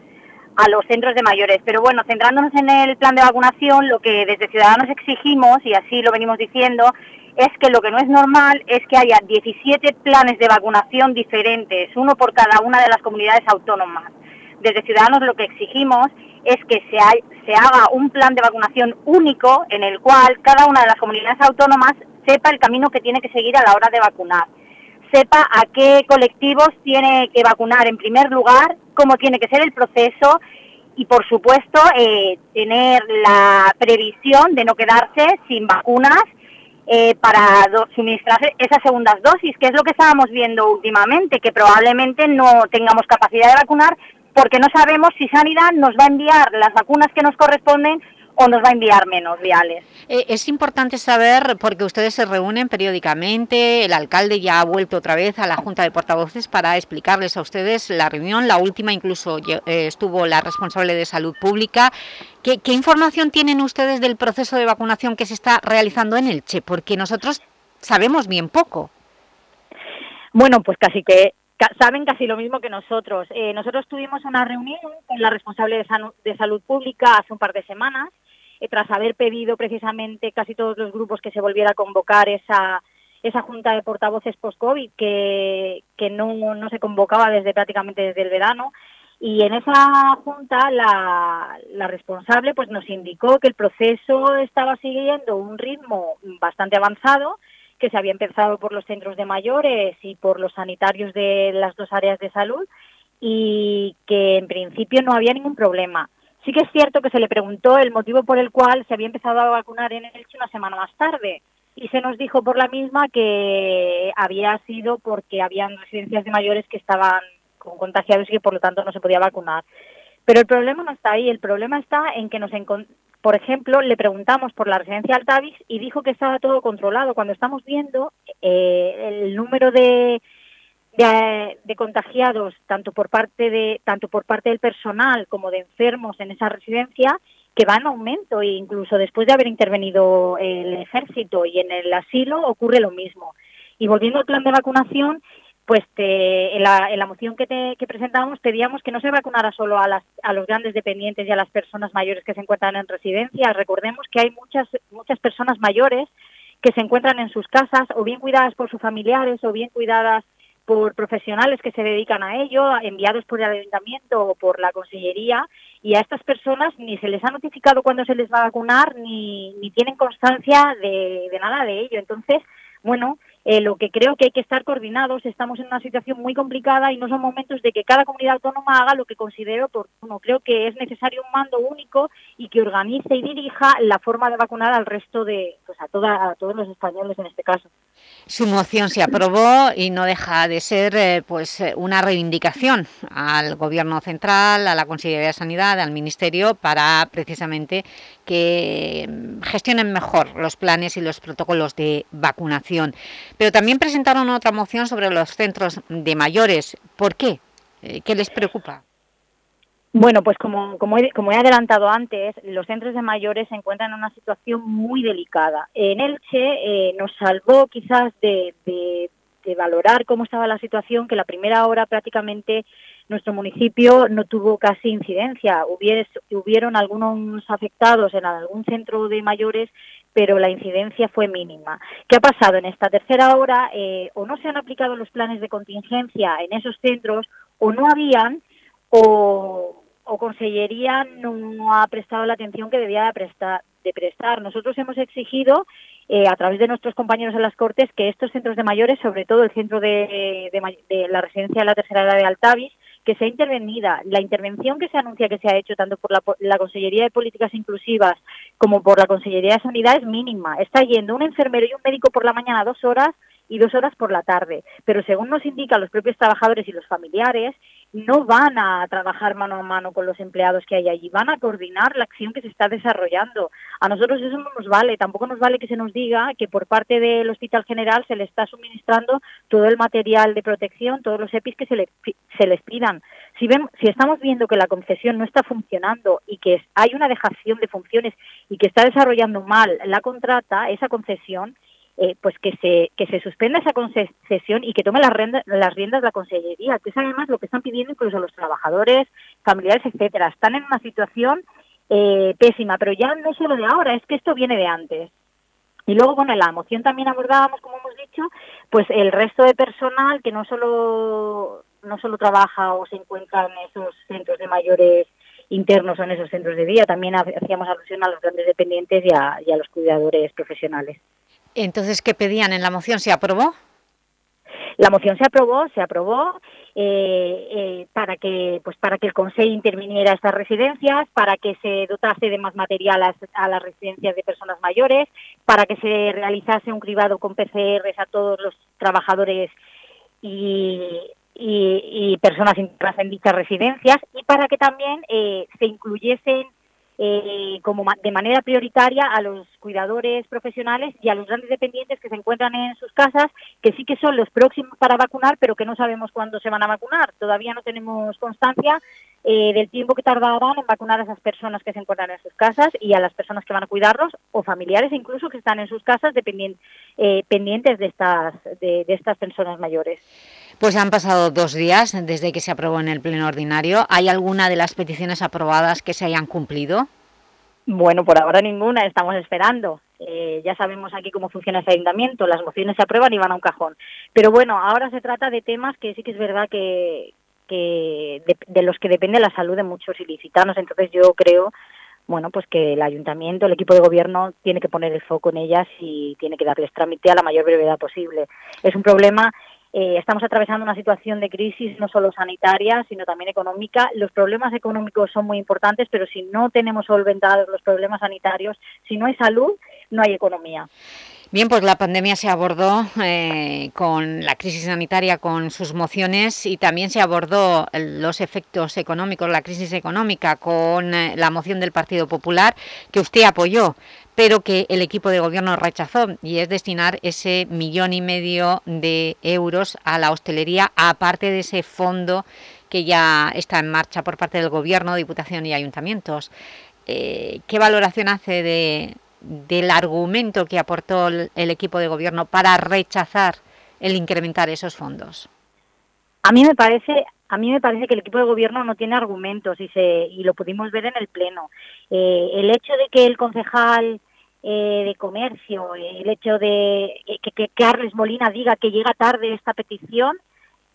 a los centros de mayores. Pero bueno, centrándonos en el plan de vacunación, lo que desde Ciudadanos exigimos, y así lo venimos diciendo, es que lo que no es normal es que haya 17 planes de vacunación diferentes, uno por cada una de las comunidades autónomas. Desde Ciudadanos lo que exigimos es que se, se haga un plan de vacunación único en el cual cada una de las comunidades autónomas sepa el camino que tiene que seguir a la hora de vacunar. sepa a qué colectivos tiene que vacunar en primer lugar, cómo tiene que ser el proceso y, por supuesto, eh, tener la previsión de no quedarse sin vacunas eh, para suministrar esas segundas dosis, que es lo que estábamos viendo últimamente, que probablemente no tengamos capacidad de vacunar porque no sabemos si Sanidad nos va a enviar las vacunas que nos corresponden o nos va a enviar menos viales. Eh, es importante saber, porque ustedes se reúnen periódicamente, el alcalde ya ha vuelto otra vez a la Junta de Portavoces para explicarles a ustedes la reunión, la última incluso eh, estuvo la responsable de Salud Pública. ¿Qué, qué información tienen ustedes del proceso de vacunación que se está realizando en Elche? Porque nosotros sabemos bien poco. Bueno, pues casi que saben casi lo mismo que nosotros. Eh, nosotros tuvimos una reunión con la responsable de, sanu- de salud pública hace un par de semanas, eh, tras haber pedido precisamente casi todos los grupos que se volviera a convocar esa esa junta de portavoces post-COVID que, que no, no se convocaba desde prácticamente desde el verano. Y en esa junta la, la responsable pues nos indicó que el proceso estaba siguiendo un ritmo bastante avanzado, que se había empezado por los centros de mayores y por los sanitarios de las dos áreas de salud y que en principio no había ningún problema. Sí que es cierto que se le preguntó el motivo por el cual se había empezado a vacunar en Elche una semana más tarde y se nos dijo por la misma que había sido porque habían residencias de mayores que estaban con contagiados y que por lo tanto no se podía vacunar. Pero el problema no está ahí, el problema está en que nos por ejemplo, le preguntamos por la residencia Altavis y dijo que estaba todo controlado. Cuando estamos viendo eh, el número de, de, de contagiados tanto por parte de tanto por parte del personal como de enfermos en esa residencia que va en aumento e incluso después de haber intervenido el ejército y en el asilo ocurre lo mismo. Y volviendo al plan de vacunación, pues te- en, la, en la moción que, te- que presentamos pedíamos que no se vacunara solo a, las, a los grandes dependientes y a las personas mayores que se encuentran en residencias. Recordemos que hay muchas, muchas personas mayores que se encuentran en sus casas o bien cuidadas por sus familiares o bien cuidadas por profesionales que se dedican a ello, enviados por el ayuntamiento o por la consellería, y a estas personas ni se les ha notificado cuándo se les va a vacunar, ni, ni tienen constancia de, de nada de ello. Entonces, bueno, eh, lo que creo que hay que estar coordinados, estamos en una situación muy complicada y no son momentos de que cada comunidad autónoma haga lo que considere oportuno. Creo que es necesario un mando único y que organice y dirija la forma de vacunar al resto de, pues a, toda, a todos los españoles en este caso. Su moción se aprobó y no deja de ser eh, pues eh, una reivindicación al Gobierno central, a la Consejería de Sanidad, al Ministerio, para precisamente que mm, gestionen mejor los planes y los protocolos de vacunación. Pero también presentaron otra moción sobre los centros de mayores. ¿Por qué? Eh, ¿Qué les preocupa? Bueno, pues como, como, he, como he adelantado antes, los centros de mayores se encuentran en una situación muy delicada. En Elche eh, nos salvó quizás de, de, valorar cómo estaba la situación, que la primera hora prácticamente nuestro municipio no tuvo casi incidencia. Hubies- hubieron algunos afectados en algún centro de mayores, pero la incidencia fue mínima. ¿Qué ha pasado? En esta tercera hora eh, o no se han aplicado los planes de contingencia en esos centros o no habían o, o Consellería no ha prestado la atención que debía de prestar. Nosotros hemos exigido, eh, a través de nuestros compañeros en las Cortes, que estos centros de mayores, sobre todo el centro de, de de la residencia de la tercera edad de Altavis, que sea intervenida. La intervención que se anuncia que se ha hecho tanto por la, la Consellería de Políticas Inclusivas como por la Consellería de Sanidad es mínima. Está yendo un enfermero y un médico por la mañana dos horas y dos horas por la tarde. Pero según nos indican los propios trabajadores y los familiares, no van a trabajar mano a mano con los empleados que hay allí, van a coordinar la acción que se está desarrollando. A nosotros eso no nos vale, tampoco nos vale que se nos diga que por parte del Hospital General se le está suministrando todo el material de protección, todos los EPIs que se, le- se les pidan. Si, ven, si estamos viendo que la concesión no está funcionando y que hay una dejación de funciones y que está desarrollando mal la contrata, esa concesión, eh, pues que se, que se suspenda esa concesión y que tome las riendas, las riendas la Consellería, que es además lo que están pidiendo incluso los trabajadores, familiares, etcétera. Están en una situación eh, pésima, pero ya no solo de ahora, es que esto viene de antes. Y luego, bueno, en la moción también abordábamos, como hemos dicho, pues el resto de personal que no solo, no solo trabaja o se encuentra en esos centros de mayores internos o en esos centros de día, también hacíamos alusión a los grandes dependientes y a los cuidadores profesionales. Entonces, ¿qué pedían en la moción? ¿Se aprobó? La moción se aprobó, se aprobó eh, eh, para que pues para que el Consejo interviniera estas residencias, para que se dotase de más material a, las residencias de personas mayores, para que se realizase un cribado con PCRs a todos los trabajadores y, y, y personas internas en dichas residencias y para que también eh, se incluyesen eh, como de manera prioritaria a los cuidadores profesionales y a los grandes dependientes que se encuentran en sus casas, que sí que son los próximos para vacunar, pero que no sabemos cuándo se van a vacunar. Todavía no tenemos constancia eh, del tiempo que tardarán en vacunar a esas personas que se encuentran en sus casas y a las personas que van a cuidarlos o familiares incluso que están en sus casas dependien- eh, pendientes de estas, de, de estas personas mayores. Pues han pasado dos días desde que se aprobó en el Pleno Ordinario. ¿Hay alguna de las peticiones aprobadas que se hayan cumplido? Bueno, por ahora ninguna, estamos esperando. Eh, ya sabemos aquí cómo funciona ese ayuntamiento, las mociones se aprueban y van a un cajón. Pero bueno, ahora se trata de temas que sí que es verdad que, que de, los que depende la salud de muchos ilicitanos. Entonces yo creo, bueno, pues que el ayuntamiento, el equipo de gobierno tiene que poner el foco en ellas y tiene que darles trámite a la mayor brevedad posible. Es un problema eh, estamos atravesando una situación de crisis no solo sanitaria, sino también económica. Los problemas económicos son muy importantes, pero si no tenemos solventados los problemas sanitarios, si no hay salud, no hay economía. Bien, pues la pandemia se abordó eh, con la crisis sanitaria, con sus mociones y también se abordó los efectos económicos, la crisis económica con eh, la moción del Partido Popular que usted apoyó, pero que el equipo de gobierno rechazó y es destinar ese millón y medio de euros a la hostelería, aparte de ese fondo que ya está en marcha por parte del gobierno, Diputación y Ayuntamientos. Eh, ¿Qué valoración hace de, del argumento que aportó el, el equipo de gobierno para rechazar el incrementar esos fondos? A mí me parece, a mí me parece que el equipo de gobierno no tiene argumentos y se y lo pudimos ver en el pleno. Eh, el hecho de que el concejal eh, de comercio, el hecho de eh, que, que Carles Molina diga que llega tarde esta petición,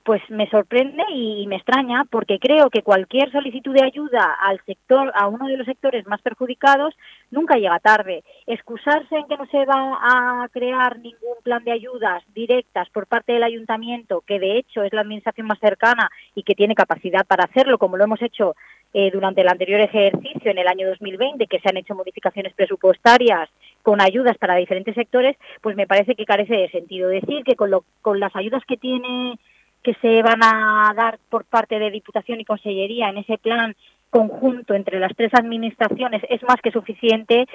pues me sorprende y, me extraña porque creo que cualquier solicitud de ayuda al sector, a uno de los sectores más perjudicados, nunca llega tarde. Excusarse en que no se va a crear ningún plan de ayudas directas por parte del ayuntamiento, que de hecho es la administración más cercana y que tiene capacidad para hacerlo, como lo hemos hecho eh, durante el anterior ejercicio en el año 2020, que se han hecho modificaciones presupuestarias con ayudas para diferentes sectores, pues me parece que carece de sentido. Decir que con, lo, con las ayudas que tiene que se van a dar por parte de Diputación y Consellería en ese plan conjunto entre las tres administraciones es más que suficiente,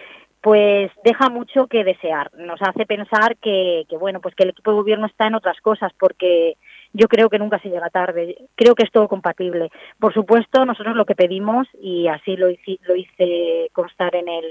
pues deja mucho que desear. Nos hace pensar que, que, bueno, pues que el equipo de gobierno está en otras cosas, porque yo creo que nunca se llega tarde. Creo que es todo compatible. Por supuesto, nosotros lo que pedimos, y así lo hice, lo hice constar en el,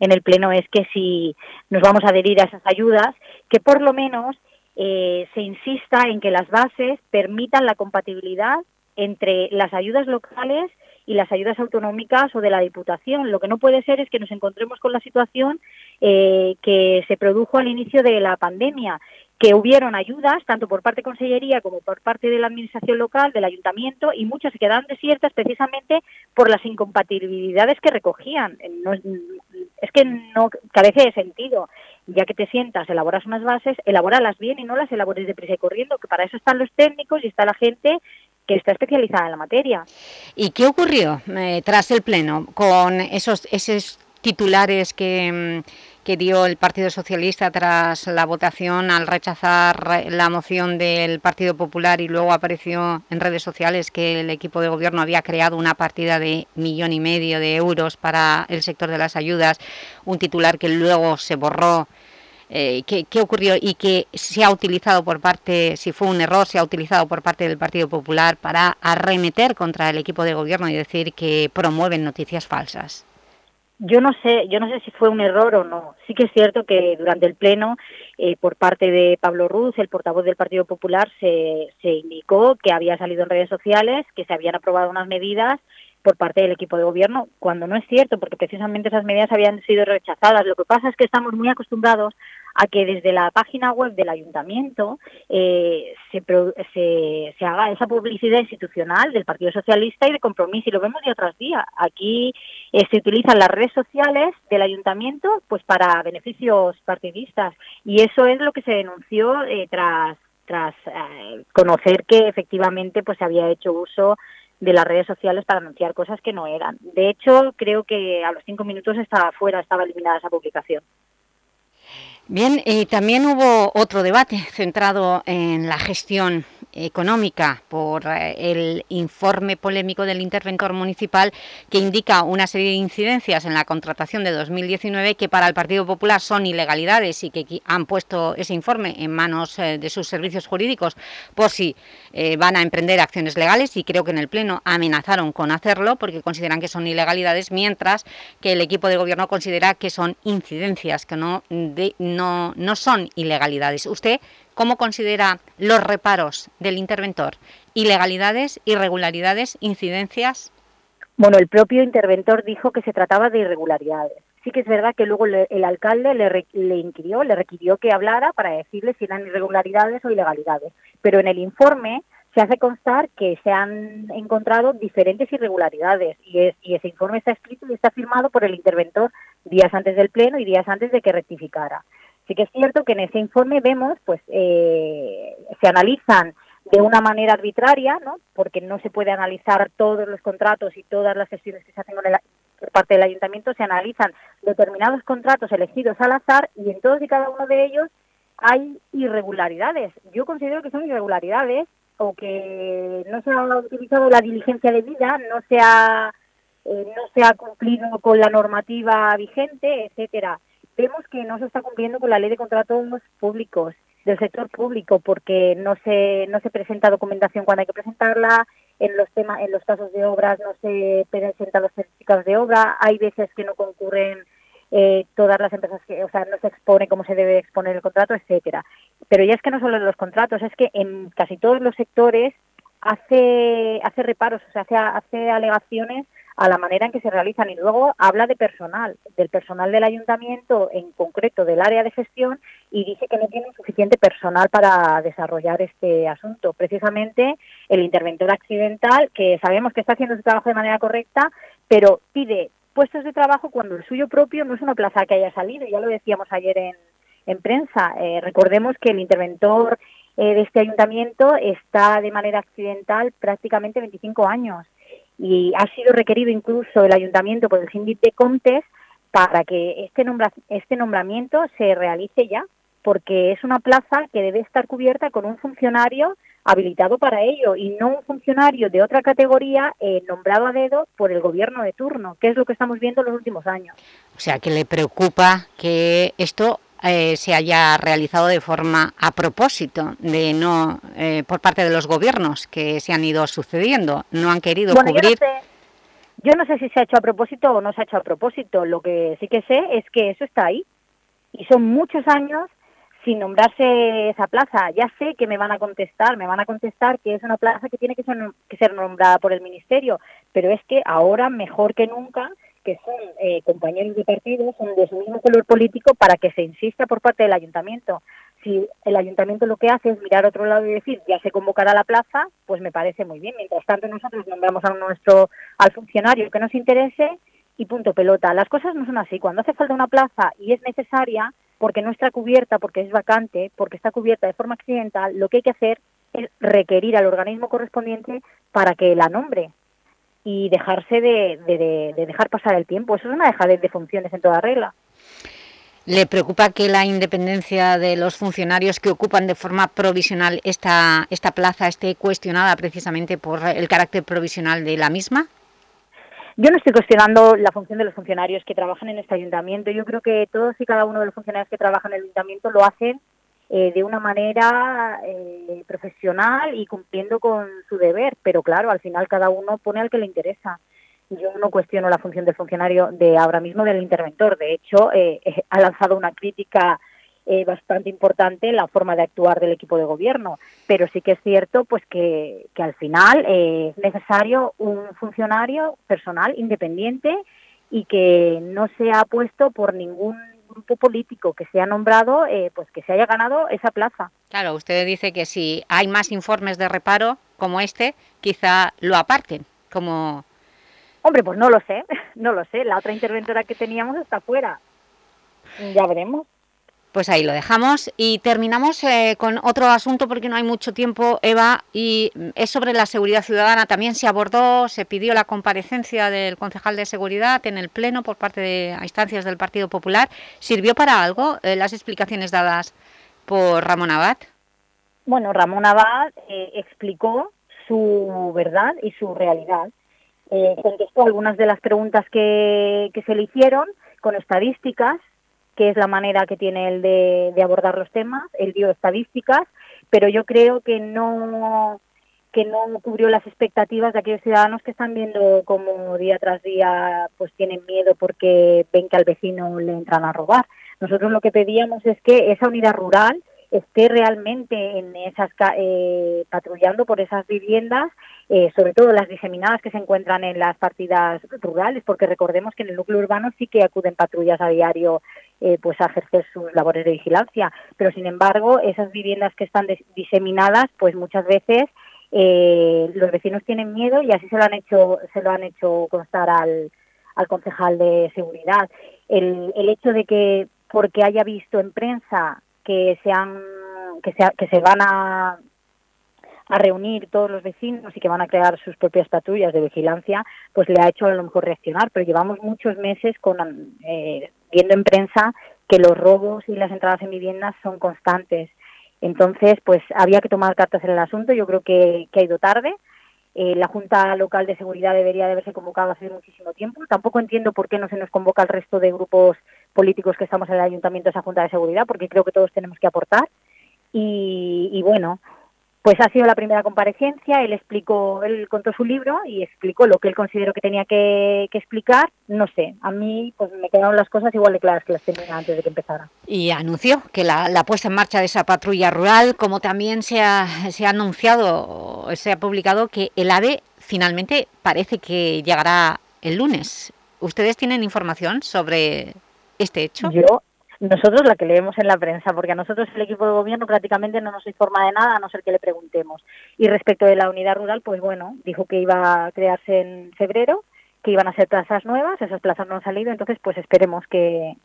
en el Pleno, es que si nos vamos a adherir a esas ayudas, que por lo menos eh, se insista en que las bases permitan la compatibilidad entre las ayudas locales y las ayudas autonómicas o de la Diputación. Lo que no puede ser es que nos encontremos con la situación eh, que se produjo al inicio de la pandemia, que hubieron ayudas tanto por parte de Consellería como por parte de la Administración local, del Ayuntamiento, y muchas se quedaron desiertas precisamente por las incompatibilidades que recogían. No, es que no carece de sentido. Ya que te sientas, elaboras unas bases, elabóralas bien y no las elabores deprisa y corriendo, que para eso están los técnicos y está la gente que está especializada en la materia. ¿Y qué ocurrió eh, tras el Pleno con esos, esos titulares que, que, dio el Partido Socialista tras la votación al rechazar la moción del Partido Popular y luego apareció en redes sociales que el equipo de gobierno había creado una partida de millón y medio de euros para el sector de las ayudas, un titular que luego se borró eh, ¿qué, ¿qué, ocurrió y que se ha utilizado por parte, si fue un error, se ha utilizado por parte del Partido Popular para arremeter contra el equipo de gobierno y decir que promueven noticias falsas? Yo no sé, yo no sé si fue un error o no. Sí que es cierto que durante el pleno, eh, por parte de Pablo Ruz, el portavoz del Partido Popular, se, se indicó que había salido en redes sociales, que se habían aprobado unas medidas por parte del equipo de gobierno, cuando no es cierto, porque precisamente esas medidas habían sido rechazadas. Lo que pasa es que estamos muy acostumbrados a que desde la página web del ayuntamiento eh, se, se, se, haga esa publicidad institucional del Partido Socialista y de compromiso, y lo vemos día tras día. Aquí eh, se utilizan las redes sociales del ayuntamiento pues para beneficios partidistas, y eso es lo que se denunció eh, tras tras eh, conocer que efectivamente pues se había hecho uso de las redes sociales para anunciar cosas que no eran. De hecho, creo que a los cinco minutos estaba fuera, estaba eliminada esa publicación. Bien, y también hubo otro debate centrado en la gestión económica por eh, el informe polémico del interventor municipal que indica una serie de incidencias en la contratación de 2019 que para el Partido Popular son ilegalidades y que han puesto ese informe en manos eh, de sus servicios jurídicos por si eh, van a emprender acciones legales y creo que en el Pleno amenazaron con hacerlo porque consideran que son ilegalidades mientras que el equipo de gobierno considera que son incidencias, que no, no, no son ilegalidades. ¿Usted ¿Cómo considera los reparos del interventor? ¿Ilegalidades, irregularidades, incidencias? Bueno, el propio interventor dijo que se trataba de irregularidades. Sí que es verdad que luego el alcalde le, le inquirió, le requirió que hablara para decirle si eran irregularidades o ilegalidades. Pero en el informe se hace constar que se han encontrado diferentes irregularidades y, y ese informe está escrito y está firmado por el interventor días antes del pleno y días antes de que rectificara. Sí que es cierto que en ese informe vemos, pues, eh, se analizan de una manera arbitraria, ¿no? porque no se puede analizar todos los contratos y todas las gestiones que se hacen por parte del ayuntamiento, se analizan determinados contratos elegidos al azar y en todos y cada uno de ellos hay irregularidades. Yo considero que son irregularidades o que no se ha utilizado la diligencia debida, no se ha, eh, no se ha cumplido con la normativa vigente, etcétera vemos que no se está cumpliendo con la ley de contratos públicos del sector público porque no se no se presenta documentación cuando hay que presentarla en los temas en los casos de obras no se presentan los certificados de obra hay veces que no concurren eh, todas las empresas que o sea no se expone como se debe exponer el contrato etcétera. Pero ya es que no solo en los contratos es que en casi todos los sectores hace hace reparos o sea hace, hace alegaciones a la manera en que se realizan y luego habla de personal, del personal del ayuntamiento, en concreto del área de gestión, y dice que no tiene suficiente personal para desarrollar este asunto. Precisamente el interventor accidental, que sabemos que está haciendo su trabajo de manera correcta, pero pide puestos de trabajo cuando el suyo propio no es una plaza que haya salido, ya lo decíamos ayer en, en prensa. Eh, recordemos que el interventor eh, de este ayuntamiento está de manera accidental prácticamente 25 años y ha sido requerido incluso el ayuntamiento por el síndic de Contes para que este, nombra, este nombramiento se realice ya, porque es una plaza que debe estar cubierta con un funcionario habilitado para ello y no un funcionario de otra categoría eh, nombrado a dedo por el gobierno de turno, que es lo que estamos viendo en los últimos años. O sea, que le preocupa que esto eh, se haya realizado de forma a propósito, de no eh, por parte de los gobiernos que se han ido sucediendo. No han querido cubrir... Yo no, sé, si se ha hecho a propósito o no se ha hecho a propósito. Lo que sí que sé es que eso está ahí. Y son muchos años sin nombrarse esa plaza. Ya sé que me van a contestar, me van a contestar que es una plaza que tiene que ser, que ser nombrada por el Ministerio, pero es que ahora, mejor que nunca, que son eh, compañeros de partido, son de su mismo color político, para que se insista por parte del ayuntamiento. Si el ayuntamiento lo que hace es mirar a otro lado y decir, ya se convocará la plaza, pues me parece muy bien. Mientras tanto, nosotros nombramos a nuestro al funcionario que nos interese y punto pelota. Las cosas no son así. Cuando hace falta una plaza y es necesaria, porque no está cubierta, porque es vacante, porque está cubierta de forma accidental, lo que hay que hacer es requerir al organismo correspondiente para que la nombre y dejarse de, dejar pasar el tiempo. Eso es una dejadez de funciones en toda regla. ¿Le preocupa que la independencia de los funcionarios que ocupan de forma provisional esta, esta plaza esté cuestionada precisamente por el carácter provisional de la misma? Yo no estoy cuestionando la función de los funcionarios que trabajan en este ayuntamiento. Yo creo que todos y cada uno de los funcionarios que trabajan en el ayuntamiento lo hacen eh, de una manera eh, profesional y cumpliendo con su deber, pero claro, al final cada uno pone al que le interesa. Yo no cuestiono la función del funcionario de ahora mismo del interventor, de hecho eh, ha lanzado una crítica bastante importante en la forma de actuar del equipo de gobierno, pero sí que es cierto pues que, que al final es necesario un funcionario personal independiente y que no se ha puesto por ningún grupo político que se ha nombrado, eh, pues que se haya ganado esa plaza. Claro, usted dice que si hay más informes de reparo como este, quizá lo aparten, como... Hombre, pues no lo sé, (laughs) no lo sé. La otra interventora que teníamos está fuera. Ya veremos. Pues ahí lo dejamos y terminamos eh, con otro asunto porque no hay mucho tiempo, Eva, y es sobre la seguridad ciudadana. También se abordó, se pidió la comparecencia del concejal de seguridad en el Pleno por parte de instancias del Partido Popular. ¿Sirvió para algo eh, las explicaciones dadas por Ramón Abad? Bueno, Ramón Abad eh, explicó su verdad y su realidad. Eh, contestó algunas de las preguntas que, que se le hicieron con estadísticas, que es la manera que tiene él de, de abordar los temas. Él dio estadísticas, pero yo creo que no que no cubrió las expectativas de aquellos ciudadanos que están viendo como día tras día pues tienen miedo porque ven que al vecino le entran a robar. Nosotros lo que pedíamos es que esa unidad rural esté realmente en esas eh, patrullando por esas viviendas, eh, sobre todo las diseminadas que se encuentran en las partidas rurales, porque recordemos que en el núcleo urbano sí que acuden patrullas a diario eh, pues a ejercer sus labores de vigilancia, pero sin embargo esas viviendas que están diseminadas, pues muchas veces eh, los vecinos tienen miedo y así se lo han hecho se lo han hecho constar al, al concejal de seguridad. El, el hecho de que porque haya visto en prensa que se han que se, que se van a a reunir todos los vecinos y que van a crear sus propias patrullas de vigilancia, pues le ha hecho a lo mejor reaccionar, pero llevamos muchos meses con eh, viendo en prensa que los robos y las entradas en viviendas son constantes. Entonces, pues había que tomar cartas en el asunto, yo creo que, ha ido tarde, eh, la Junta Local de Seguridad debería de haberse convocado hace muchísimo tiempo. Tampoco entiendo por qué no se nos convoca al resto de grupos políticos que estamos en el Ayuntamiento a esa Junta de Seguridad, porque creo que todos tenemos que aportar. Y, y bueno, pues ha sido la primera comparecencia, él explicó, él contó su libro y explicó lo que él consideró que tenía que, que, explicar. No sé, a mí pues me quedaron las cosas igual de claras que las tenía antes de que empezara. Y anunció que la, la puesta en marcha de esa patrulla rural, como también se ha, se ha anunciado, se ha publicado que el AVE finalmente parece que llegará el lunes. ¿Ustedes tienen información sobre este hecho? Yo nosotros la que leemos en la prensa, porque a nosotros el equipo de gobierno prácticamente no nos informa de nada, a no ser que le preguntemos. Y respecto de la unidad rural, pues bueno, dijo que iba a crearse en febrero, que iban a ser plazas nuevas, esas plazas no han salido, entonces pues esperemos que,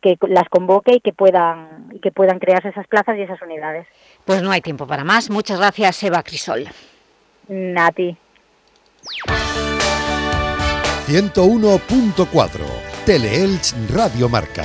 que las convoque y que puedan y que puedan crearse esas plazas y esas unidades. Pues no hay tiempo para más. Muchas gracias, Eva Crisol. Nati. 101.4 Teleelch Radio Marca.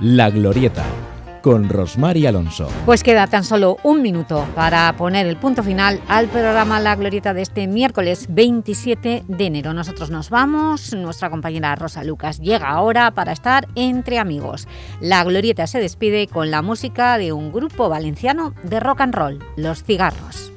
La Glorieta, con Rosmar y Alonso. Pues queda tan solo un minuto para poner el punto final al programa La Glorieta de este miércoles 27 de enero. Nosotros nos vamos, nuestra compañera Rosa Lucas llega ahora para estar entre amigos. La Glorieta se despide con la música de un grupo valenciano de rock and roll, Los Cigarros.